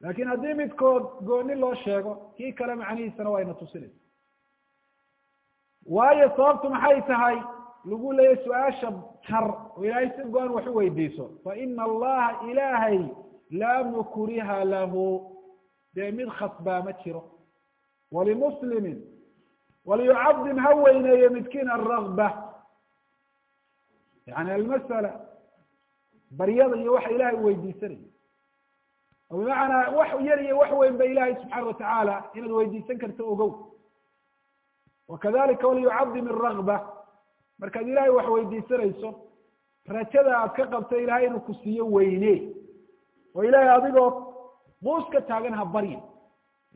laakiin haddii midkood gooni loo sheego kii kale macnihiisana waa ina tusinaysa. Waayo sababtu maxay tahay? Lagu leeyahy su'aasha jar oo ilaahay si go-an wax u weydiiso. Fa ina allaha ilaahay laa mukriha lahu. Dee mid khasbaa ma jiro. Walimuslimin waliyucadim ha weyneeyo midkiin alragba yani almasala baryada iyo waxa ilahay u weydiisanaya oo bimacnaa wax yar iyo wax weyn ba ilahay subxaana watacaala inaad weydiisan karto ogow. Wakadalika waliyucadim iragba markaad ilahay wax weydiisanayso rajada aad ka qabto ilahay inuu ku siiyo weyne. Oo ilahay adigoo buus ka taagan ha baryi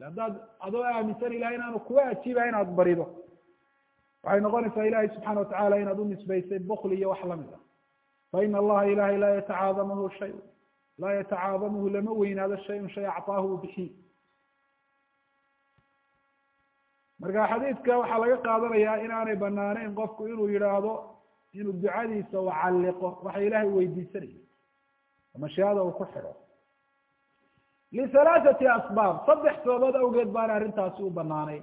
haddaad adoo aaminsan ilahay inaanu kuwa ajiibaha inaad barido. Waxay noqonaysaa ilahay subxana watacaala inaad u nisbaysay bukli iyo wax la mid ah faina allaha ilahay laa yatacaadamahu shay laa yatacaadamuhu lama weynaado shayun shay acطaahu u bixiy marka xadiidka waxaa laga qaadanayaa inaanay banaaneyn qofku inuu yidhaahdo inuu ducadiisa u calliqo waxa ilahay weydiisanaya mashiada uu ku xidho lihalaathati asbaab saddex sababood awgeed baana arrintaasi u banaanay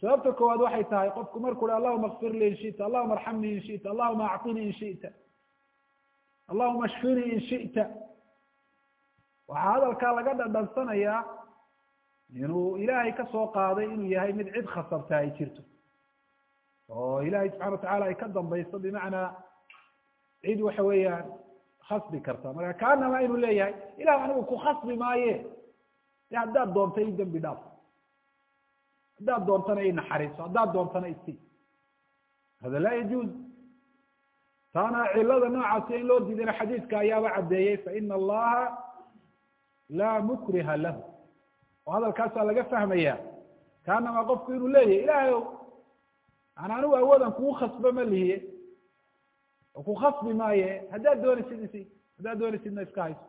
sababta koowaad waxay tahay qofku markuu hi allahuma kfir li in shita allahuma arxamnii in shita allahuma acطinii in shita allahuma shfinii in shita. Waxaa hadalkaa laga dhadhansanayaa inuu ilaahay ka soo qaaday inuu yahay mid cid khasabta ay jirto. Oo ilahay subxana watacala ay ka dambayso bimacnaa cid waxa weeyaan khasbi karta. Marka kaanama inuu leeyahay ilah anigu ku khasbi maaye. De haddaad doonta i dembi dhaaf haddaad doontana i naxariiso haddaad doontana isi hada laa yajuuz. Taana cilada noocaasi in loo diidana xadiidka ayaaba caddeeyey faina allaha laa mukriha lahu. Oo hadalkaasaa laga fahmaya kaanama qofku inuu leeyahy ilahay ow an anigu awoodan kugu khasba ma lihiye oo ku khasbi maaye. Haddaad doonaysid isi haddaad doonaysidna iska hayso.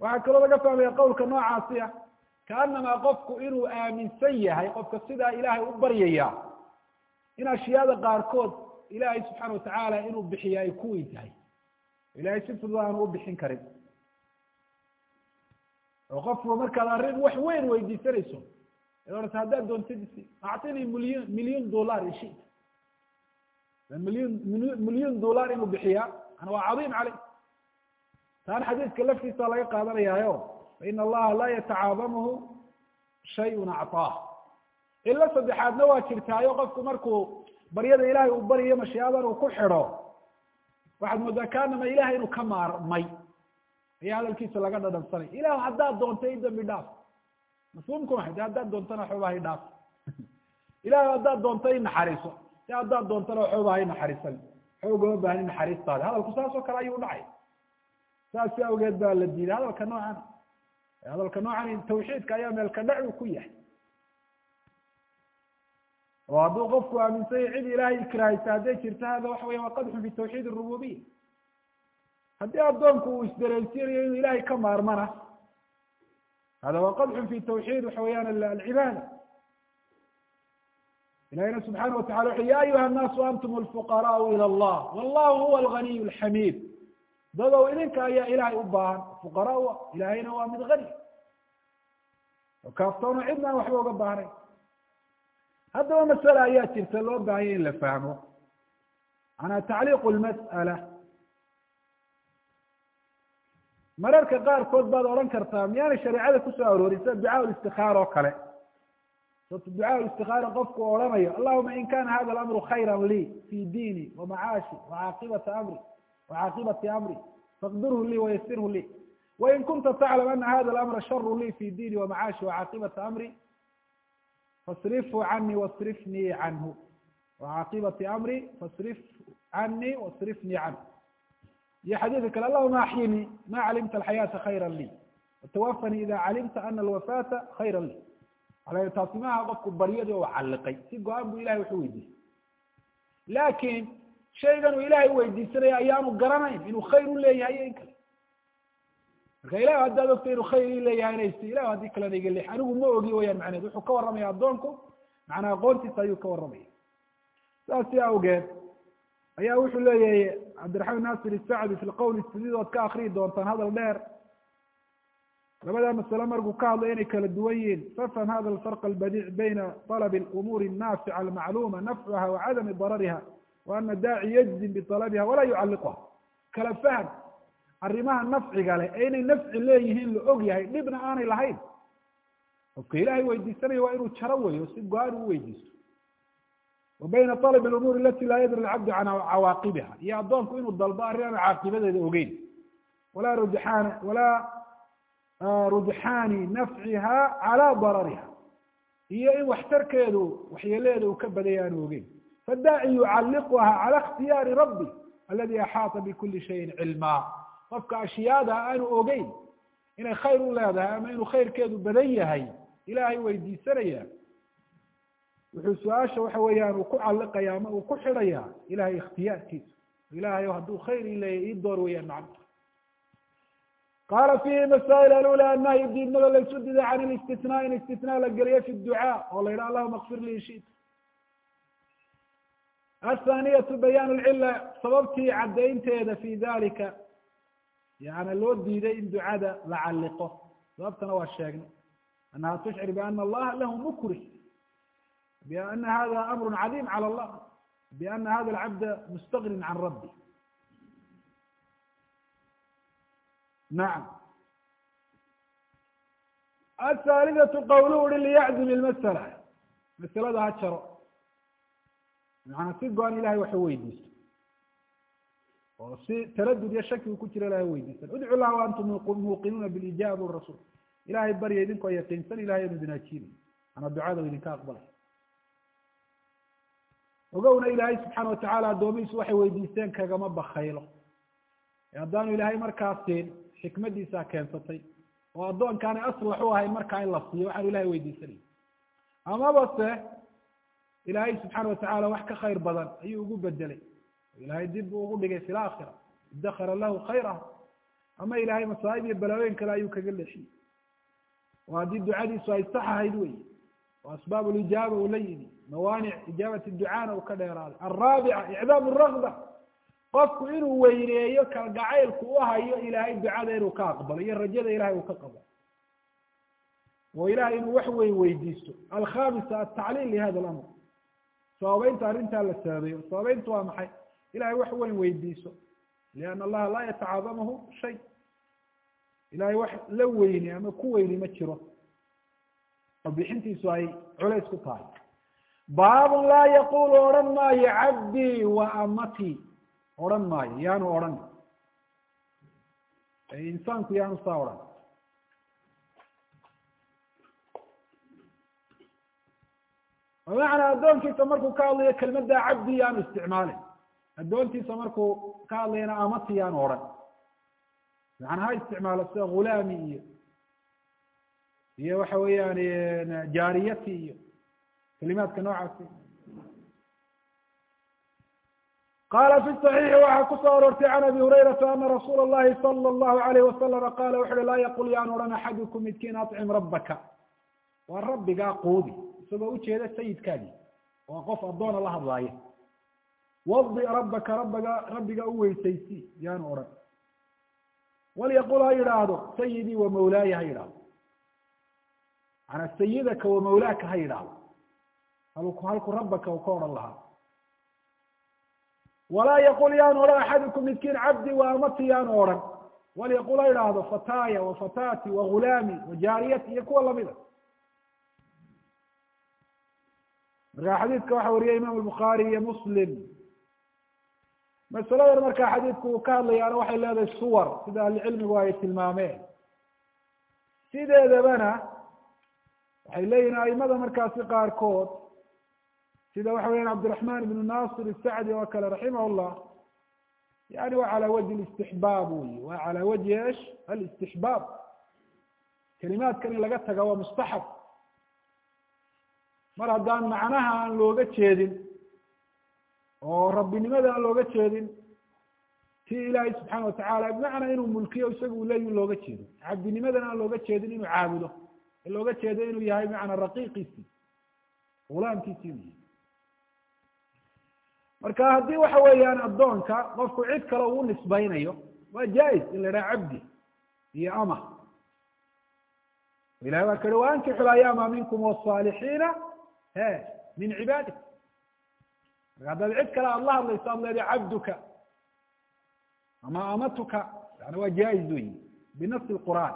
Waxaa kaloo laga fahmaya qawlka noocaasi ah kaanamaa qofku inuu aaminsan yahay qofka sidaa ilaahay u baryaya in ashyaada qaarkood ilaahay subxaana watacaala inuu bixiya ay ku weyn tahay. Ilahay si fudud aanu u bixin karin. Oo qofku markaad arrin wax weyn weydiisanayso orata haddaad doontid isi actinii milyon milyon dollar ishita milyon milyon dollar inuu bixiyaa ana waa cadiim caley taana xadiidka laftiisa laga qaadanayaayo faina allaha laa yatacaadamuhu shayun acطaah ilo saddexaadna waa jirtaayo qofku markuu baryada ilahay uu baryayo mashiadan uu ku xidho waxaad moodaa kaanama ilahay inuu ka maarmay ayaa hadalkiisa laga dhadhansanay ilah haddaad doonta i dambi dhaaf mafhumku maxay de haddaad doontana waxooba hay dhaaf ilahay haddaad doonta i naxariiso de haddaad doontana waxooba hay naxariisan xoogama baahni naxariistaada hadalku saas oo kale ayuu dhacay saasi awgeed baa la diiday hadalka noocan hadalka noocan tawxiidka ayaa meelka dhacu ku yahay. Oo hadduu qofku aaminsan yahy cid ilaahay ikraahaysa hadday jirto hada waxa weya waa qadxun fi tawxiid arububiya haddii addoonku uu isdareensiinayo inuu ilaahay ka maarmana hada waa qadxun fi tawxiid waxa weyaan alcibaada ilahina subxaana watacala wuxu ya ayuha nnaasu antum alfuqaraau ila allah wallahu huwa alganiy alxamiid dadow idinka ayaa ilaahay u baahan fuqaraa ilahayna waa mid gani kaaftoono cidna aan waxba uga baahnayn. Haddaba masale ayaa jirta loo baahanya in la fahmo. Manaa tacliiqu lmas'ala. Mararka qaarkood baad odhan kartaa miyaanay shareecada ku soo aroorin sida ducaa listikaara oo kale. Sababto ducaa listikaara qofku odhanayo allahuma in kana hada alamru khayra lii fi diini wamacaashi wacaaqibata amri wacaaqibati amri faqdirhu lii wayasirhu lii wain kunta taclam ana hada alamra sharu lii fi diini wamacaashi wacaaqibata amri fasrifhu canii wasrifnii canhu wacaaqibati amri fasrif canii wasrifnii canhu iyo xadiidka kale allahuma axyinii ma calimta alxayaata khayra lii watawafanii ida calimta ana alwafaata khayra lii ala taasi maaha qofku baryadii oo calliqay si go'aan bu ilahay wuxu weydiistay laakiin shaygan uu ilahay weydiisanaya ayaanu garanayn inuu khayr u leeyahay iyo in kale marka ilah haddaad ogta inuu khayr ii leeyahay inaysi ilah haddii kalena iga leex anigu ma ogi wayaan macneed wuxuu ka warramaya addoonku. Macnaa aqoontiisa ayuu ka warramaya. Saasi awgeed ayaa wuxuu leeyahay cabdiraxmaan naasir isacdi fi lqowl sidiidood ka akriyi doontaan hadal dheer. Labada masale markuu ka hadlay inay kala duwan yihiin fafham hada alfarq albadiic bayna talabi alumuuri annaafica almacluuma nafcuha wa cadami darariha wa ana daaci yajzim bitalabiha walaa yucalliquha kala faham arrimaha nafciga leh ee inay nafci leeyihiin la og yahay dhibna aanay lahayn qofka ilahay weydiisanaya waa inuu jaro weyo si go-aan u weydiisto wa bayna طalab اlumuuri alati laa yadri lcabdu can cawaaqibiha iyo addoonku inuu dalbo arrin aan caaqibadeeda ogeyn walaa rujxaan walaa rujxaani nafciha calaa darariha iyo in waxtarkeedu waxyeeleeda uu ka badaya aanu ogeyn fadaaci yucalliquha cala اkhtiyaari rabbi aladi axaata bikuli shayin cilmaa qofka ashyaada aanu ogeyn inay khayr u leedahay ama inuu khayrkeedu badan yahay ilaahay weydiisanaya wuxuu su'aasha waxa weeyaan uu ku calliqaya ama uu ku xidhaya ilahay ikhtiyaarkiisa. Ilahay hadduu khayr i leeyahy ii door weyaan macna qaala fihi masaa'il alula annahyu diidmada laysu diday can listitnaa in istitnaa la geliyo fi ducaa? Oo la yidhaha allahuma kfir lii shita. Athaaniyatu bayaan lcila sababtii caddaynteeda fi dalika yani loo diiday in ducada la calliqo. Sababtana waa sheegnay. Annaha tushcir biana allaha lahu mukrih biana hada amru cadiim cala allah biana hada alcabda mustagnin can rabbi. Nacam athaalidatu qawlu uri liyacdim ilmasala masalada ha jaro. Macanaa si go-an ilahay waxa weydiisto oo si taradud iyo shaki uu ku jiro ilahay weydiisan udcu lah antum muuqinuuna bilijaaba bu rasuul ilahay barya idinkoo yaqiinsan ilahay inu idin ajiibay ana ducada idinka aqbalay. Ogowna ilaahay subxaana watacaala addoomihiisu waxay weydiisteen kagama bakaylo haddaanu ilaahay markaas siin xikmadiisaa keensatay. Oo addoonkaanay aslax u ahayn markaa in la siiyo waxaanu ilahay weydiisanayay amaba se ilaahay subxaana watacaala wax ka khayr badan ayuu ugu bedelay ilahay dib buu ugu dhigay fi laakhira idakara lahu khayraha ama ilahay masaa'ib iyo balaawooyin kale ayuu kaga leexiyey oo haddii ducadiisu ay sax ahayd wey oo asbaab lijaaba uu la yimi mawaanic ijaabati ducaana uu ka dheeraaday. Alraabica icdaam ragba qofku inuu weyneeyo kalgacaylku u hayo ilaahay ducada inuu ka aqbalo iyo rajada ilahay uu ka qabo oo ilahay inuu wax weyn weydiisto. Alkhamisa altacliil lihada alamr. Sababeynta arrintaa la sababeeyo sababeyntu waa maxay ilahay wax weyn weydiiso. Liana allaha laa yatacaadamahu shay. Ilahay wax la weyni ama ku weyni ma jiro. Oo bixintiisu ay culays ku tahay. Baabun laa yaqulu odhan maayo cabdii wa amatii odhan maayo yaanu odhan. Insaanku yaanu saa odhan. Bimacnaa addoonkiisa markuu ka hadlayo kelmadda cabdi yaanu isticmaalin addoontiisa markuu ka hadlayana amati yaanu odhan macana ha isticmaalo sida ghulaami iyo iyo waxa weeyaan jaariyati iyo kelimaadka noocaasi qala fi صaxiixi waxaa kusoo aroortay can abi hurayrata ana rasuula اllahi salى اllahu alayh wasalama qala wuxu uhi laa yaqul yaan odhan axadukum midkiin acim rabaka waa rabbigaa quudi isagoo ujeeda sayidkaagii waa qof addoona la hadlaaya wadi rabbaka rabbiga rabbiga u weysaysi yaanu odhan walyaqul ha yidhaahdo sayidii wa mawlaaya ha yidhaahdo. Maanaa sayidaka wa mawlaaka ha yidhaahdo. Halku halku rabbaka u ka odhan lahaa. Walaa yaqul yaanu odhan axadukum midkiin cabdi wa amati yaanu odhan walyaqul ha yidhaahdo fataaya wa fatati wa gulaami wa jaariyati iyo kuwa lamida. Marka xadiidka waxa wariyay imam bukhaari iyo muslim masaladan markaa xadiidku uu ka hadlayaana waxay leedahay suwar sida ahlicilmigu ay tilmaameen. Sideedabana waxay leeyihiin aimada markaasi qaarkood sida waxa weyan cabdiraxman ibnu nasir isacdi oo kale raximah llah yani waa cala wajhi listixbaab wey waa cala wajhi esh alistixbaab. Kelimaadkan in laga taga waa mustaxab. Mar haddaan macnaha aan looga jeedin oo rabbinimada aan looga jeedin ti ilaahay subxaana watacaala bimacnaa inuu mulkiyo isagu leeyi looga jeedo. Cabdinimadana aan looga jeedin inuu caabudo ee looga jeedo inuu yahay bimacnaa raqiiqiisii ulaamkiisii inuu yahay. Marka haddii waxa weeyaan addoonka qofku cid kale uu nisbaynayo waa jaa-is in la idhaha cabdi iyo ama. Ilahay waa ka hi waankixu layaama minkum wasaalixiina he min cibaadi marka haddaad cid kale aada la hadlayso ad leedahay cabduka ama amatuka yani waa jaa-iz weyi binasi lqur'aan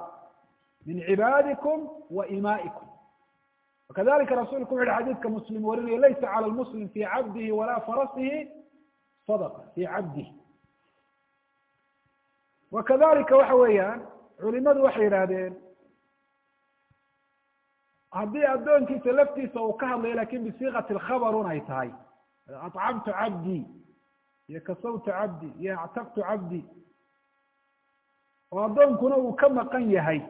min cibaadikum wa imaa'ikum wakadalika rasulku wuxu uhi xadiidka muslim warinayo laysa cala lmuslim fi cabdihi walaa farasihi sadaqa fi cabdihi wakadalika waxa weeyaan culimadu waxay yidhaahdeen haddii addoonkiisa laftiisa uu ka hadlayo laakiin bisiikati lkhabarun ay tahay acamtu cabdi iyo kasawtu cabdi iyo actaqtu cabdi oo addoonkuna uu ka maqan yahay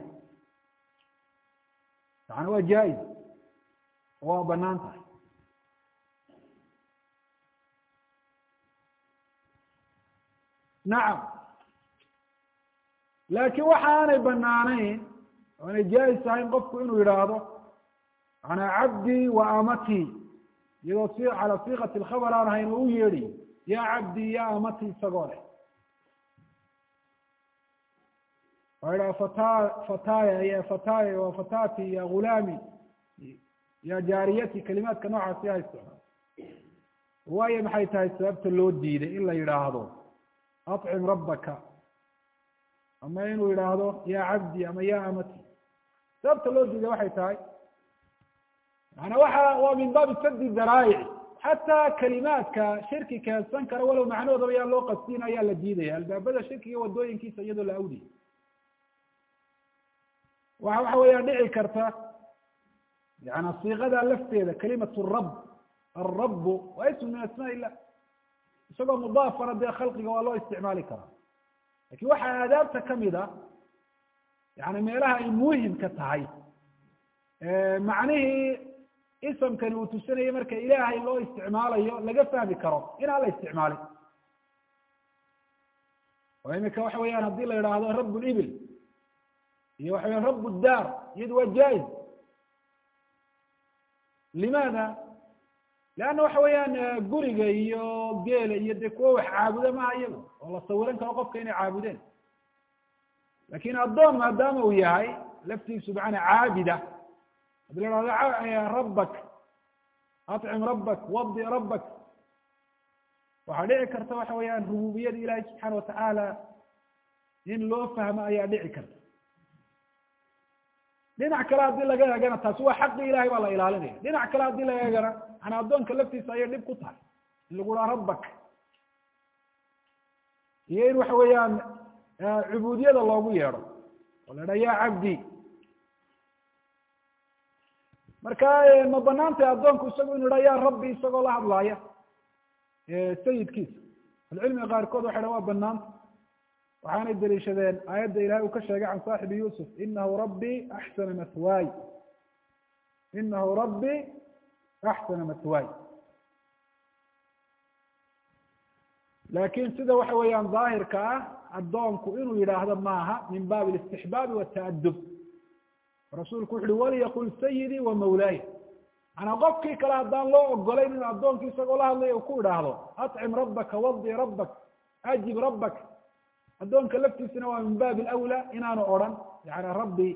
yani waa jaa-iz waa bannaan tahay nacam laakiin waxa aanay banaanayn oanay jaa-is ahayn qofku inuu yidhaahdo manaa cabdii wa amati iyadoo si cala siikati lkhabar aan ahayn oo u yeedhayo ya cabdi ya amati isagoo leh. Waa yidhaha fata fataya ya fataya wa fatati ya gulaami ya jaariyati kalimaadka noocaasi ha isticmaal waayo maxay tahay sababta loo diiday in la yidhaahdo acim rabbaka. Ama inuu yidhaahdo ya cabdi ama ya amati. Sababta loo diiday waxay tahay maana waxa waa min baabi sadi daraayic xataa kalimaadka shirki keensan kara walow macnahoodaba yaa loo qastin ayaa la diidaya. Albaabada shirkiga wadooyinkiisa iyadoo la awdiy waxa waxa weeyaan dhici karta yani siiqada lafteeda kalimat rab alrabu waa ism min asmaa illah isagoo mudaafana dee khalqiga waa loo isticmaali karaa. Lakin waxaa aadaabta ka mid a yani meelaha ay muhimka tahay macnihii isamkani uu tusinayo marka ilaahay loo isticmaalayo laga fahmi karo inaan la isticmaalin. Oo imika waxa weeyaan haddii la yidhaahdo rab libil iyo waxa weya rab daar iyadu waa jaa-iz limaada? Leanna waxa weeyaan guriga iyo geela iyo dee kuwa wax caabuda maha iyagu oo la sawiran karo qofka inay caabudeen. Lakin addoon maadaama uu yahay laftiisu macnaa caabida haddii la hahdo rabbak acim rabbak wadi rabbak. Waxaa dhici karta waxa weeyaan rububiyada ilahi subxaana watacaala in loo fahmo ayaa dhici karta. Dhinac kale haddii laga eegana taasi waa xaqi ilahay baa la ilaalinaya. Dhinac kale haddii laga eegana ana addoonka laftiisa ayay dhib ku tahay. In lagu dhaha rabbak. Iyo in waxa weeyaan cubuudiyada loogu yeedho. Oo la dhaha ya cabdi marka ma banaantay addoonku isagu inu dhaha ya rabbi isagoo la hadlaaya. Sayidkiisa alcilmiga qaarkood waxay dhaha waa banaanta waxaanay daliishadeen aayadda ilahay uu ka sheegay can saaxibi yusuf inahu rabbi axsana mathwaay. Inahu rabbi axsana mathwaay. Laakin sida waxa weeyaan daahirka ah addoonku inuu yidhaahdo maaha min baabi alistixbaabi wataadub rasuulku wuxu uhi walyaqul sayidii wa mawlaaya manaa qofkii kale haddaan loo ogolayn in addoonkii isagoo la hadlaya uu ku idhaahdo acim rabbaka wadi rabbak ajib rabbak. Addoonka laftiisana waa min baabi alawla inaanu odran yani rabbi.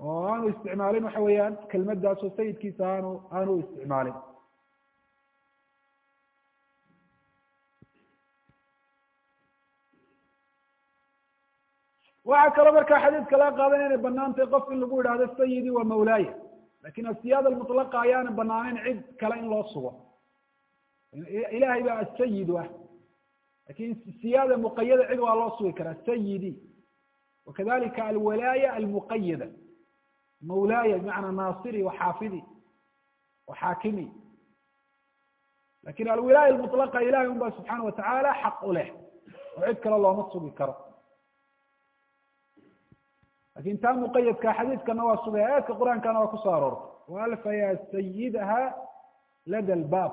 Oo aanu isticmaalin waxa weeyaan kelmaddaas oo sayidkiisa aanu aanu isticmaalin waxaa kaloo markaa xadiidka laga qaadanaya inay bannaan tahay qof in lagu idhahdo sayidi wa mawlaaya. Lakin asiyaada almutlaqa ayaana banaanayn cid kale in loo sugo. Ilahay baa asayid ah laakiin siyaada muqayada cid waa loo sugi karaa sayidi wakadalika alwalaaya almuqayada mawlaaya bimacnaa naasiri waxaafidi waxaakimi laakiin alwilaaya almutlaqa ilahay un ba subxaana watacaala xaq u leh. Oo cid kale looma sugi karo laakiin taa muqayadka xadiidkana waa sugay aayadka qur'aankana waa ku soo aroortay waalfa ya sayidaha lada lbaab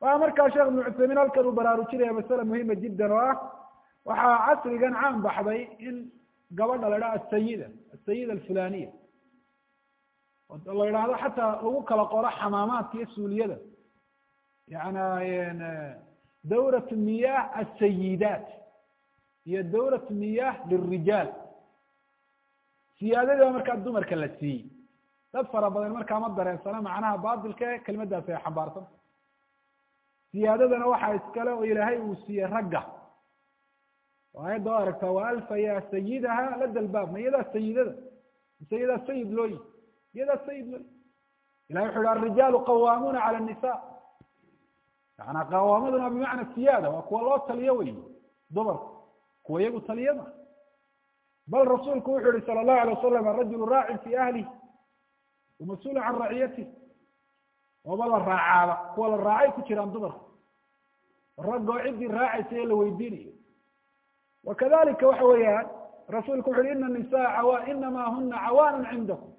waxaa markaa sheekh ibnu cuthaymiin halkan uu baraarujinaya masale muhima jiddan oo ah waxaa casrigan caan baxday in gabadha la idhaha asayida asayida alfulaniya la idhaahdo xataa lagu kala qoro xamaamaadka iyo suuliyada yana dawrat miyah asayidaat iyo dawrat miyah lilrijaal siyaadadii markaa dumarka la siiyey. Dad fara badan markaa ma dareensana macnaha batilka kelimadaas ay xambaarsan. Siyaadadana waxaa iskale oo ilaahay uu siiyey ragga. Oo aayadda o aragtaa waalfa ya sayidaha lada lbaab ma iyadaa sayidada mise sayid looyi iyadaa sayid looyi ilahay wuxu uhi alrijaalu qawaamuuna cala nisa yana qawaamaduna bimacna siyaada waa kuwa loo taliyo wey dumarku. Kuwa iyagu taliyama bal rasuulku wuxuu yihi sala allahu alay wasalam arajulu raacin fi ahlih wamas-uulun can raciyatih ooba la raacaaba kuwa la raacay ku jiraan dumarka raggoo ciddii raacaysa ee la weydiinayo wakadalika waxa weeyaan rasuulku wuxu uhi ina nisaa cawa inama huna cawaanan cindakum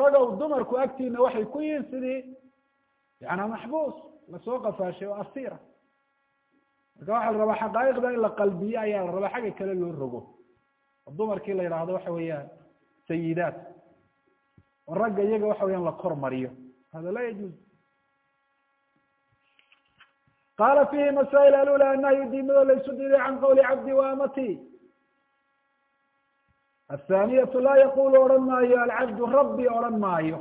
ragow dumarku agtiina waxay ku yihiin sidii yana maxbuus la soo qafaashay oo asiira marka waxaa la rabaa xaqaa'iqda in la qalbiyo ayaa la rabaa xagga kale loo rogo dumarkii la yidhaahdo waxa weeyaan sayidaat oo ragga iyaga waxa weyaan la kor mariyo hada laa yajuuz. Qaala fihi masaa'il alula annahyu diimado laysu diiday can qawli cabdi wa amati. Athaaniyatu laa yaqulu odhan maayo alcabdu rabbi odhan maayo.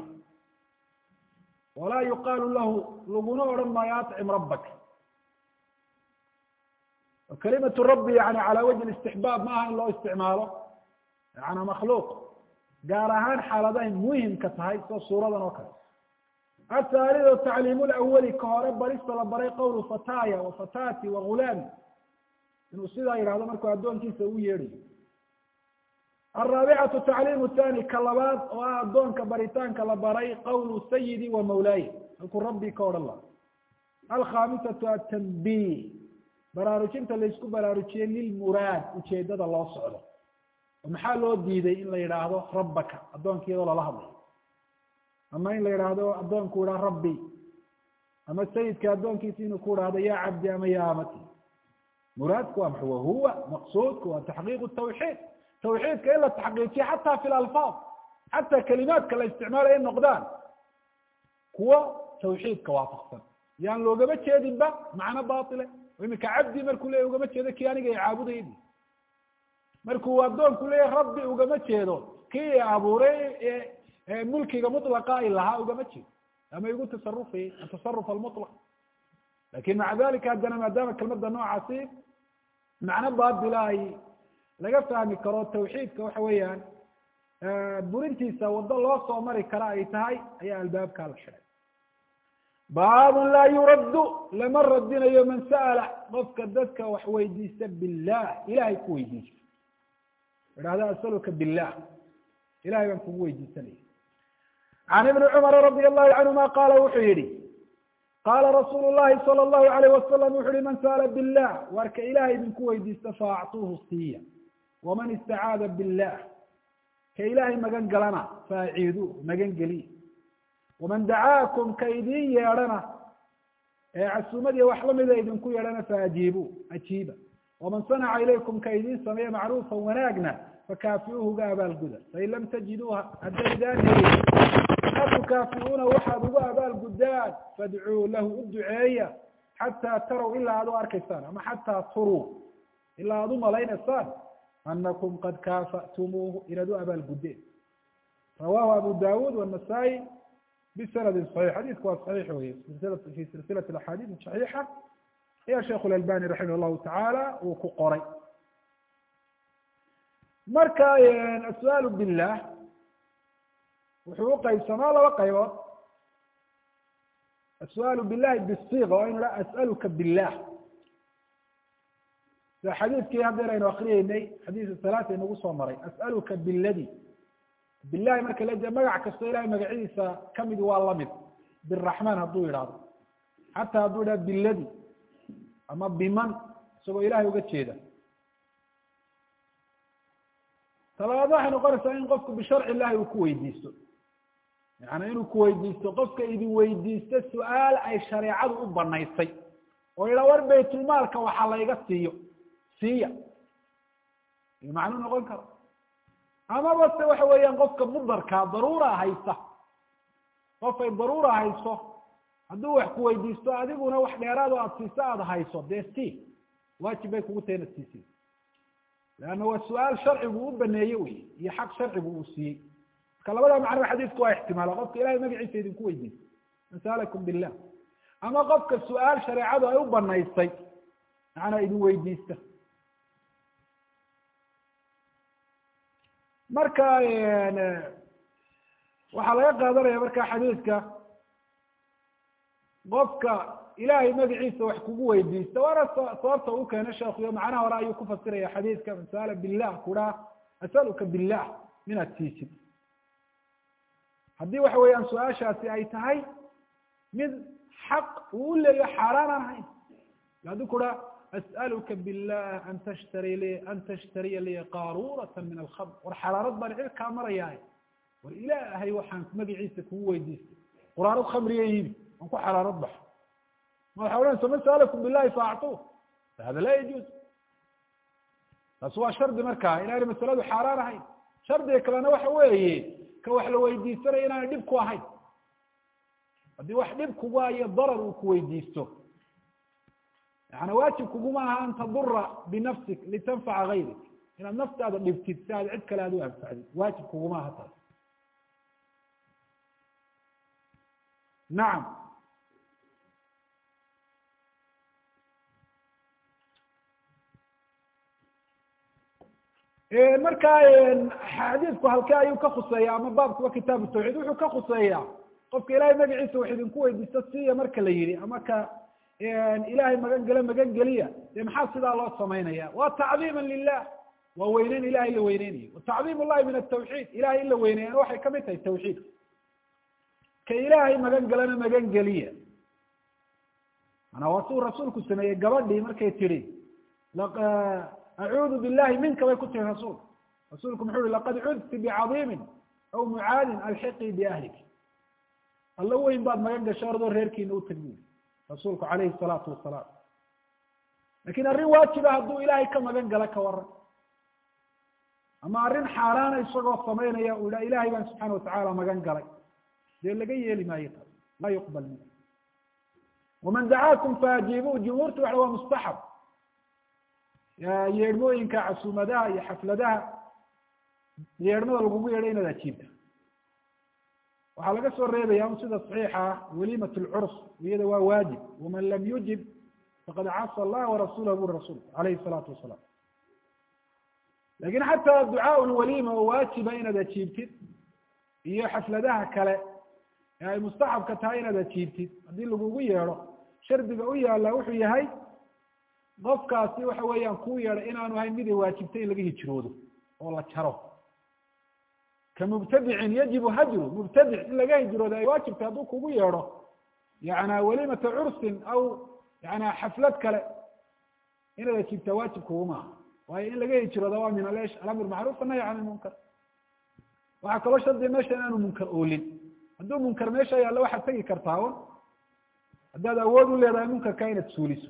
Walaa yuqaalu lahu laguna odhan maayo acim rabbak kalimatu rabbi yani cala wajhi istixbaab ma aha in loo isticmaalo yana makhluuq gaar ahaan xaaladahay muhimka tahay sida suuradan oo kale athaalidu tacliim lawali ka hore barista la baray qawlu fataya wa fatati wa gulaami inuu sidaa yidhahdo markuu addoonkiisa u yeedhayo alraabicatu tacliimu thani ka labaad oo ah addoonka baritaanka la baray qawlu sayidi wa mawlaaye halkuu rabbi ka odhan laha alkhamisatu atanbih baraarujinta laysku baraarujiyey lilmuraad ujeedada loo socdo. Maxaa loo diiday in la yidhaahdo rabbaka? Addoonka iyadoo lala hadlayo. Ama in la yidhaahdo addoonku idhaa rabbi. Ama sayidka addoonkiisa inuu ku idhaahdo ya cabdi ama ya amati. Muraadku waa maxa wahuwa maqsuudku waa taxqiiqu tawxiid. Tawxiidka in la taxqiijiyo xataa fi lalfaad xataa kelimaadka la isticmaalayo noqdaan kuwo tawxiidka waafaqsan. Yaan loogama jeedinba macno batile imika cabdi markuu leeyahy ugama jeedo kii aniga i caabudayay markuu addoonku leeyahy rabbi ugama jeedo kii i abuuray mulkiga mutlaqa ay lahaa ugama jeedo. Ama igu tasarufayay atasaruf almutlaq. Lakin maca dalika haddana maadaama kelmadda noocaasi macno baatila ay laga fahmi karo tawxiidka waxa weeyaan burintiisa waddo loo soo mari kara ay tahay ayaa albaabkaa la shiray baabun laa yuraddu lama radinayo man sa'ala. Qofka dadka wax weydiista billah ilahay ku weydiiso idhahda asaluka billah ilahay baan kugu weydiisanaya. Can ibni cumara radi allahu canhuma qaala wuxuu yihi qaala rasuulu llahi sala allahu alayh wasalam wuxu uhi man sa'ala billah warka ilahay idinku weydiista faactuuhu siiya waman istacaada billah ka ilahay magan galana faaciiduuh magan geliya waman dacaakum ka idin yeedhana ee casuumadiiya wax lamida idinku yeedhana faajiibuu ajiiba waman sanaca ilaykum ka idiin sameeya macruufa wanaagna fakaafiuuhu uga abaalguda fain lam tajiduu haddaydaan helin maa tukaafiuuna waxaad ugu abaalgudaan fadcuu lahu u duceeya xataa taraw ilaa aad u arkaysaan ama xataa turuu ilaa aad u malaynaysaan anakum qad kaafa'tumuuhu inaad u abaalguddeen rawahu abu dawud wanasaa-i bisanadi صaxiix xadiidku waa صaxiix wey fi silsilati axaadiis صaxiixa ayaa sheikh اlalbani raximah llahu tacaala uu ku qoray marka as'aal billah wuxuu uqaybsamaa laba qaybood as'aal billahi bisiga o aynu ha as'aluka billah sida xadiidkii haddeer aynu akriyeynay xadiis salaata inagu soo maray as'aluka biladi bilahi marka la magac kasto ilahay magacyadiisa ka mid waa la mid biraxmaan hadduu yidhaahdo. Xataa hadduu yidhahdo biladi ama biman isagoo ilahay uga jeeda. Talabaad waxay noqonaysaa in qofku bisharci illahi uu ku weydiisto. Yaani inuu kuweydiisto qofka idin weydiisto su'aal ay shareecadu u banaysay oo yidhaa war baytulmaalka waxaa layga siiyo. Siiya. Macnuu noqon karo amaba se waxa weeyaan qofka mudarka daruura haysa qof ay daruura hayso hadduu wax kuweydiisto adiguna wax dheeraad oo aada siiso aada hayso dee si waajib bay kugu tahay inaad siisi leanna waa su'aal sharcigu u baneeye wey iyo xaq sharcigu uu siiyey. Marka labada macno xadiidku waa ixtimaala qofka ilahay magaciisa idinku weydiisto nasalakum billah. Ama qofka su'aal shareecadu ay u banaysay macnaa idin weydiista marka waxaa laga qaadanaya marka xadiidka qofka ilahay magaciisa wax kugu weydiista waana sababta u keena sheekuyo macnaha hore ayuu kufasiraya xadiidka masala billah kuraa asaluka billah minaad siisid haddii waxa weeyaan su'aashaasi ay tahay mid xaq uu u leeyo xaaraan aan ahayn. Haddii kuraa as'aluka billah an tashtari li an tashtariya li qaarurata min alkhamr war xaraarad baan cirkaa marayaay war ilaahay waxaan magaciisa kugu weydiistay quraarad khamriga iibi aan ku xaraarad baxo ma waxaa odhanaysa man sa'alakum billahi faactuu hada laa yajuuz taas waa shardi markaa inaanay masaladu xaaraan ahayn shardiga kalena waxa weeye ka wax la weydiisanaya inaanay dhib ku ahayn haddii wax dhib kuga iyo darar uu kuweydiisto yani waajib kuguma aha an tadura binafsik litanfaca gayrik inaad naftaada dhibtid si aad cid kale aad u anfacdid waajib kuguma aha taas nacam marka xadiidku halkee ayuu ka khuseeya ama baabkuba kitaabu tawxiid wuxuu ka khuseeyaa qofka ilahay magaciisa wax idinku weydiisto siya marka la yihi ama ka ilahay magan gelo magan geliya. Dee maxaa sidaa loo samaynaya wa tacdiima lilah waa weyneyn ilahay la weyneynayo watacdiim llahi min atawxiid ilahay in la weyneeyana waxay ka mid tahay tawxiid. Ka ilaahay magan gelana magan geliya. Manaa waa siuu rasuulku sameeyey gabadhii markay tidhi acuudu billahi minka bay ku tiri rasuulku rasuulku muxuu uhi laqad cudti bicadiimin aw mucaadin alxiqii biahlik. Alla weyn baad magan gasho ordoo reerkiina u tag buuli rasuulku calayhi salaatu wasalaam. Lakin arrin waajiba hadduu ilaahay ka magan gala ka waran ama arrin xaaraana isagoo samaynaya uu yidhaha ilahay baan subxaana watacaala magan galay. Dee laga yeeli maayo taas. Laa yuqbal min waman dacaakum faajiibuu jumhuurtu waxa waa mustaxab. Yeedhmooyinka casuumadaha iyo xafladaha yeedhmada lagugu yeedho inaad ajiibta waxaa laga soo reebaya sida saxiixa ah walimat lcurs iyada waa waajib. Waman lam yujib faqad casa allah warasulah buri rasuulku alayhi salaatu wasalaam. Lakin xataa ducaa lwalima oo waajiba inaad ajiibtid iyo xafladaha kale ee ay mustaxabka tahay inaad ajiibtid haddii lagugu yeedho shardiga u yaalla wuxuu yahay qofkaasi waxa weeyaan kuu yeedha inaanu ahayn mid ay waajibtay in laga hijroodo oo la jaro ka mubtadicin yajibu hajru mubtadic in laga hijroodo ay waajibtay hadduu kugu yeedho yana walimata cursin aw yana xaflad kale inaad ajiibtaa waajib kuguma aha waayo in laga hijrooda waa min alamr macruuf annahy can ilmunkar waxaa kaloo shardiga meesha inaanu munkar oolin hadduu munkar meesha yaallo waxaad tegi kartaa un haddaad awood u leedahay munkarka inaad suuliso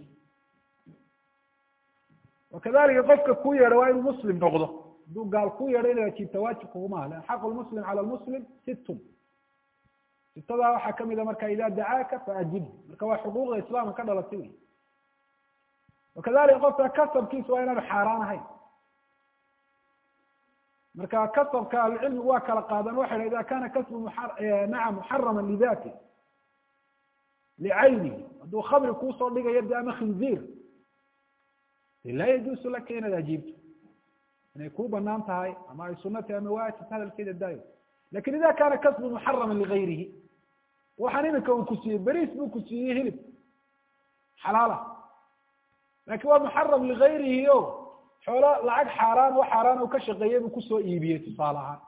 wakadalika qofka ku yeedha waa inuu muslim noqdo hadduu gaal ku yeedho inaad ajiibta waajib kuguma aha xaqu lmuslim cala lmuslim sittun sitadaa waxaa ka mid a marka ida dacaaka faajibhu marka waa xuquuqda islaamka ka dhalatay wey wakadalika qofka kasabkiisa waa inaanu xaaraan ahayn marka kasabka ahlucilmigu waa kala qaadan waxa ha ida kana kasbu nacam muxarama lidati licaynihi hadduu khamri kuusoo dhigayo de ama khinziir laa yajuusu laka inaad ajiibto inay kuu bannaan tahay ama ay suna tahay ama waajibta hadalkeeda daayo laakiin ida kana kasbu muxarama ligayrihi waxaan iminka uu ku siiyey beriis buu ku siiyey hilib xalaala laakiin waa muxaram ligayrihi o xoolo lacag xaaraan o xaaraan u ka shaqeeyey buu ku soo iibiyey tusaale ahaan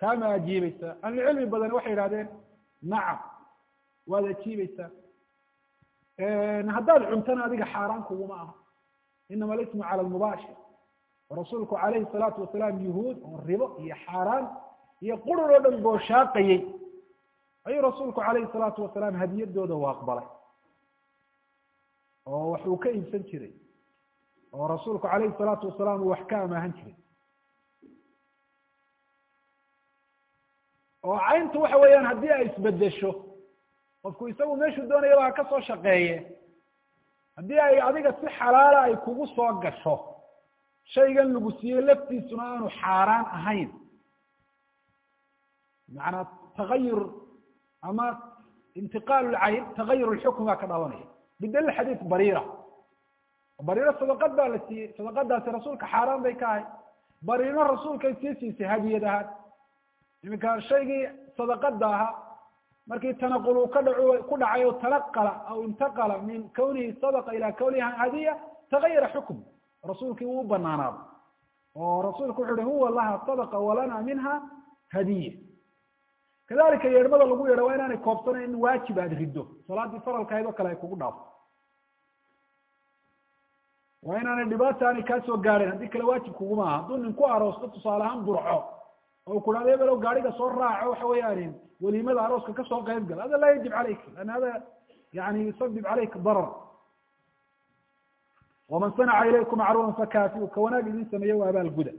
kaama ajiibeysaa ahlucilmi badan waxay yihahdeen nacam waad ajiibeysaa haddaad cuntana adiga xaaraan kuguma aha inama alismu cala lmubaashir rasuulku calayhi salaatu wasalaam yuhuud oo ribo iyo xaaraan iyo qurun oo dhan booshaaqayey ayuu rasuulku calayhi salaatu wasalaam hadiyadooda u aqbalay. Oo wax uu ka iibsan jiray. Oo rasuulku calayhi salaatu wasalaam uu wax ka amaahan jiray. Oo cayntu waxa weeyaan haddii ay isbedesho qofku isagu meeshuu doonayaba ha ka soo shaqeeye. Haddii ay adiga si xalaala ay kugu soo gasho shaygan lagu siiyey laftiisuna aanu xaaraan ahayn. Macanaa tagayur ama intiqaal lcayn tagayur lxukm baa ka dhalanaya. Bidalil xadiid bariira. Bariiro sadaqad baa la siiyey sadaqadaasi rasuulka xaaraan bay ka ahay. Bariino rasuulkay sii siisay hadiyad ahaan. Iminka shaygii sadaqada ahaa markii tanaqul uu ka dhac ku dhacay o tanaqala aw intaqala min kawnihi sadaqa ila kawnihi hadiya tagayara xukm rasuulkii wuu u banaanaado oo rasuulku wuxu uhi huwa laha sadaqa walana minha hadiya. Kadalika yeedhmada lagu yeedho waa inaanay koobsanayn in waajib aad riddo. Salaadii faralkahayd oo kale ay kugu dhaafo waa inaanay dhibaata aanay kaa soo haddii kale waajib kuguma aha hadduu nin ku aroosto tusaale ahaan burco oo ku dhahdo ebelow gaariga soo raaco waxa weeyaan weliimada arooska ka soo qayb gal hada laa yajib caleyk lan hada yani yusabib caleyka darar waman sanaca ilaykum macruufan fakaafiu ka wanaag idin sameeye waa abaalguda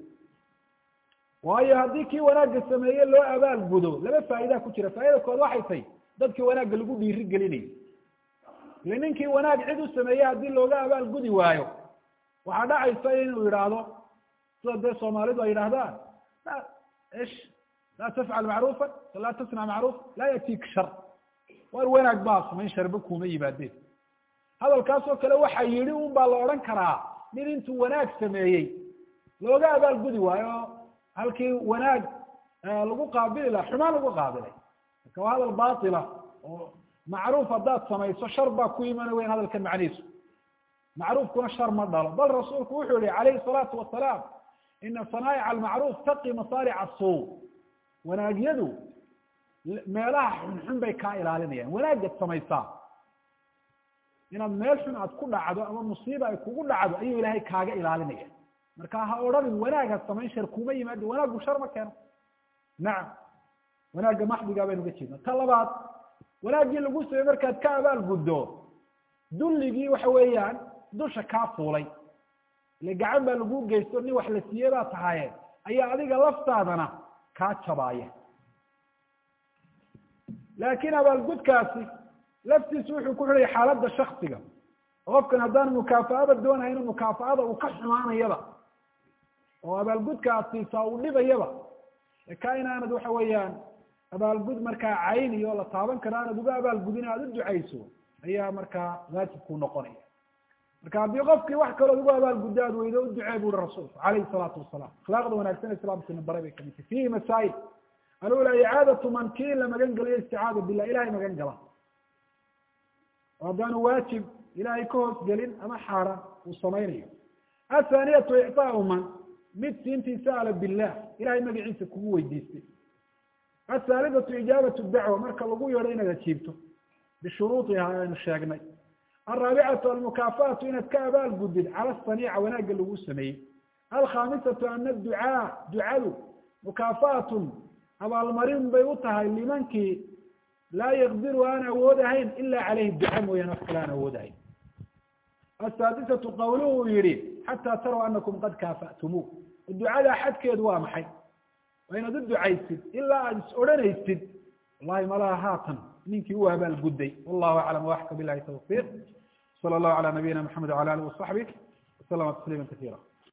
waayo haddii kii wanaagga sameeye loo abaalgudo laba faa'idaa ku jira faa'ida kood waxay tahy dadkii wanaagga lagu dhiiri gelinayo ile ninkii wanaag cid u sameeye haddii looga abaalgudi waayo waxaa dhacaysa inuu yidhaahdo sida dee soomaalidu ay yidhahdaan ish laa tafcal macruufa laa tasnac macruuf laa yatiik shar war wanaag baa samayn sharba kuma yimaadeen hadalkaasoo kale waxa yidhi un baa la odhan karaa nin intuu wanaag sameeyey. Looga abaalgudi waayo halkii wanaag lagu qaabili laha xumaan lagu qaabilay. Marka waa hadal batila oo macruuf haddaad samayso shar baa ku iman weyn hadalkan macnihiisu. Macruufkuna shar ma dhalo. Bal rasuulku wuxuu yihi calayhi salaatu wasalaam ina sanaa'ica almacruuf taqi masaaric asuu wanaagyadu meelaha xunxun bay kaa ilaalinayaan. Wanaagad samaysaa inaad meel xun aad ku dhacdo ama musiiba ay kugu dhacdo ayuu ilaahay kaaga ilaalinaya. Marka ha odhanin wanaag ha samayn shar kuma yimaado wanaaggu shar ma keeno. Nacam wanaagga maxdigaa baynu uga jeedna ta labaad wanaaggii lagu samey markaad ka abaal guddo dulligii waxa weeyaan dusha kaa fuulay. Ile gacan baa lagu geysto nin wax la siiye baa tahaye ayaa adiga laftaadana kaa jabaaya laakiin abaalgudkaasi laftiisu wuxuu ku xidhaya xaaladda shaksiga qofkan haddaan mukaafaada doonayno mukaafaada uu ka xumaanayaba oo abaalgudka aad siisaa uu dhibayaba ka inaanad waxa weeyaan abaalgud markaa cayni oo la taaban karo aanad uga abaalgudin aad u ducayso ayaa markaa waajibkuu noqonaya. Marka haddii qofkii wax kalood ugu abaalguddo aad weydo u ducee bu uhi rasuulku calayhi salaatu wasalaam. Akhlaaqda wanaagsan islaamkina baray bay ka mid tahy fihi masaa'il. Alula icaadatu man kii la magan gelayo isticaada billah ilahay magan gala haddaanu waajib ilahay ka hoos gelin ama xaaraan uu samaynayo. Athaaniyatu icطaau man mid siintii sa'ala billah ilahay magaciisa kugu weydiistay. Athaalithatu ijaabatu dacwa marka lagu yeedho inaad ajiibto bishuruudiha aynu sheegnay. Alraabicatu almukaafaatu inaad ka abaal gudid cala saniica wanaagga lagu sameeyey. Alkhaamisatu ana ducaa ducadu mukaafaatun abaalmarin bay u tahay limankii laa yaqdiru aan awood ahayn ila caleyhi duca mooyaane wax kale aan awood ahayn asaadisatu qawluhu uu yihi xataa taraw anakum qad kaafa'tumuu ducada xadkeedu waa maxay waa inaad u ducaysid ilaa aad is odhanaysid wallahi malaha haatan ninkii u abaal gudday wallahu aclam waxka bilahi tawfiiq sala allahu cala nabiyina maxamed wala alih wasaxbih waslama tasliima kasiira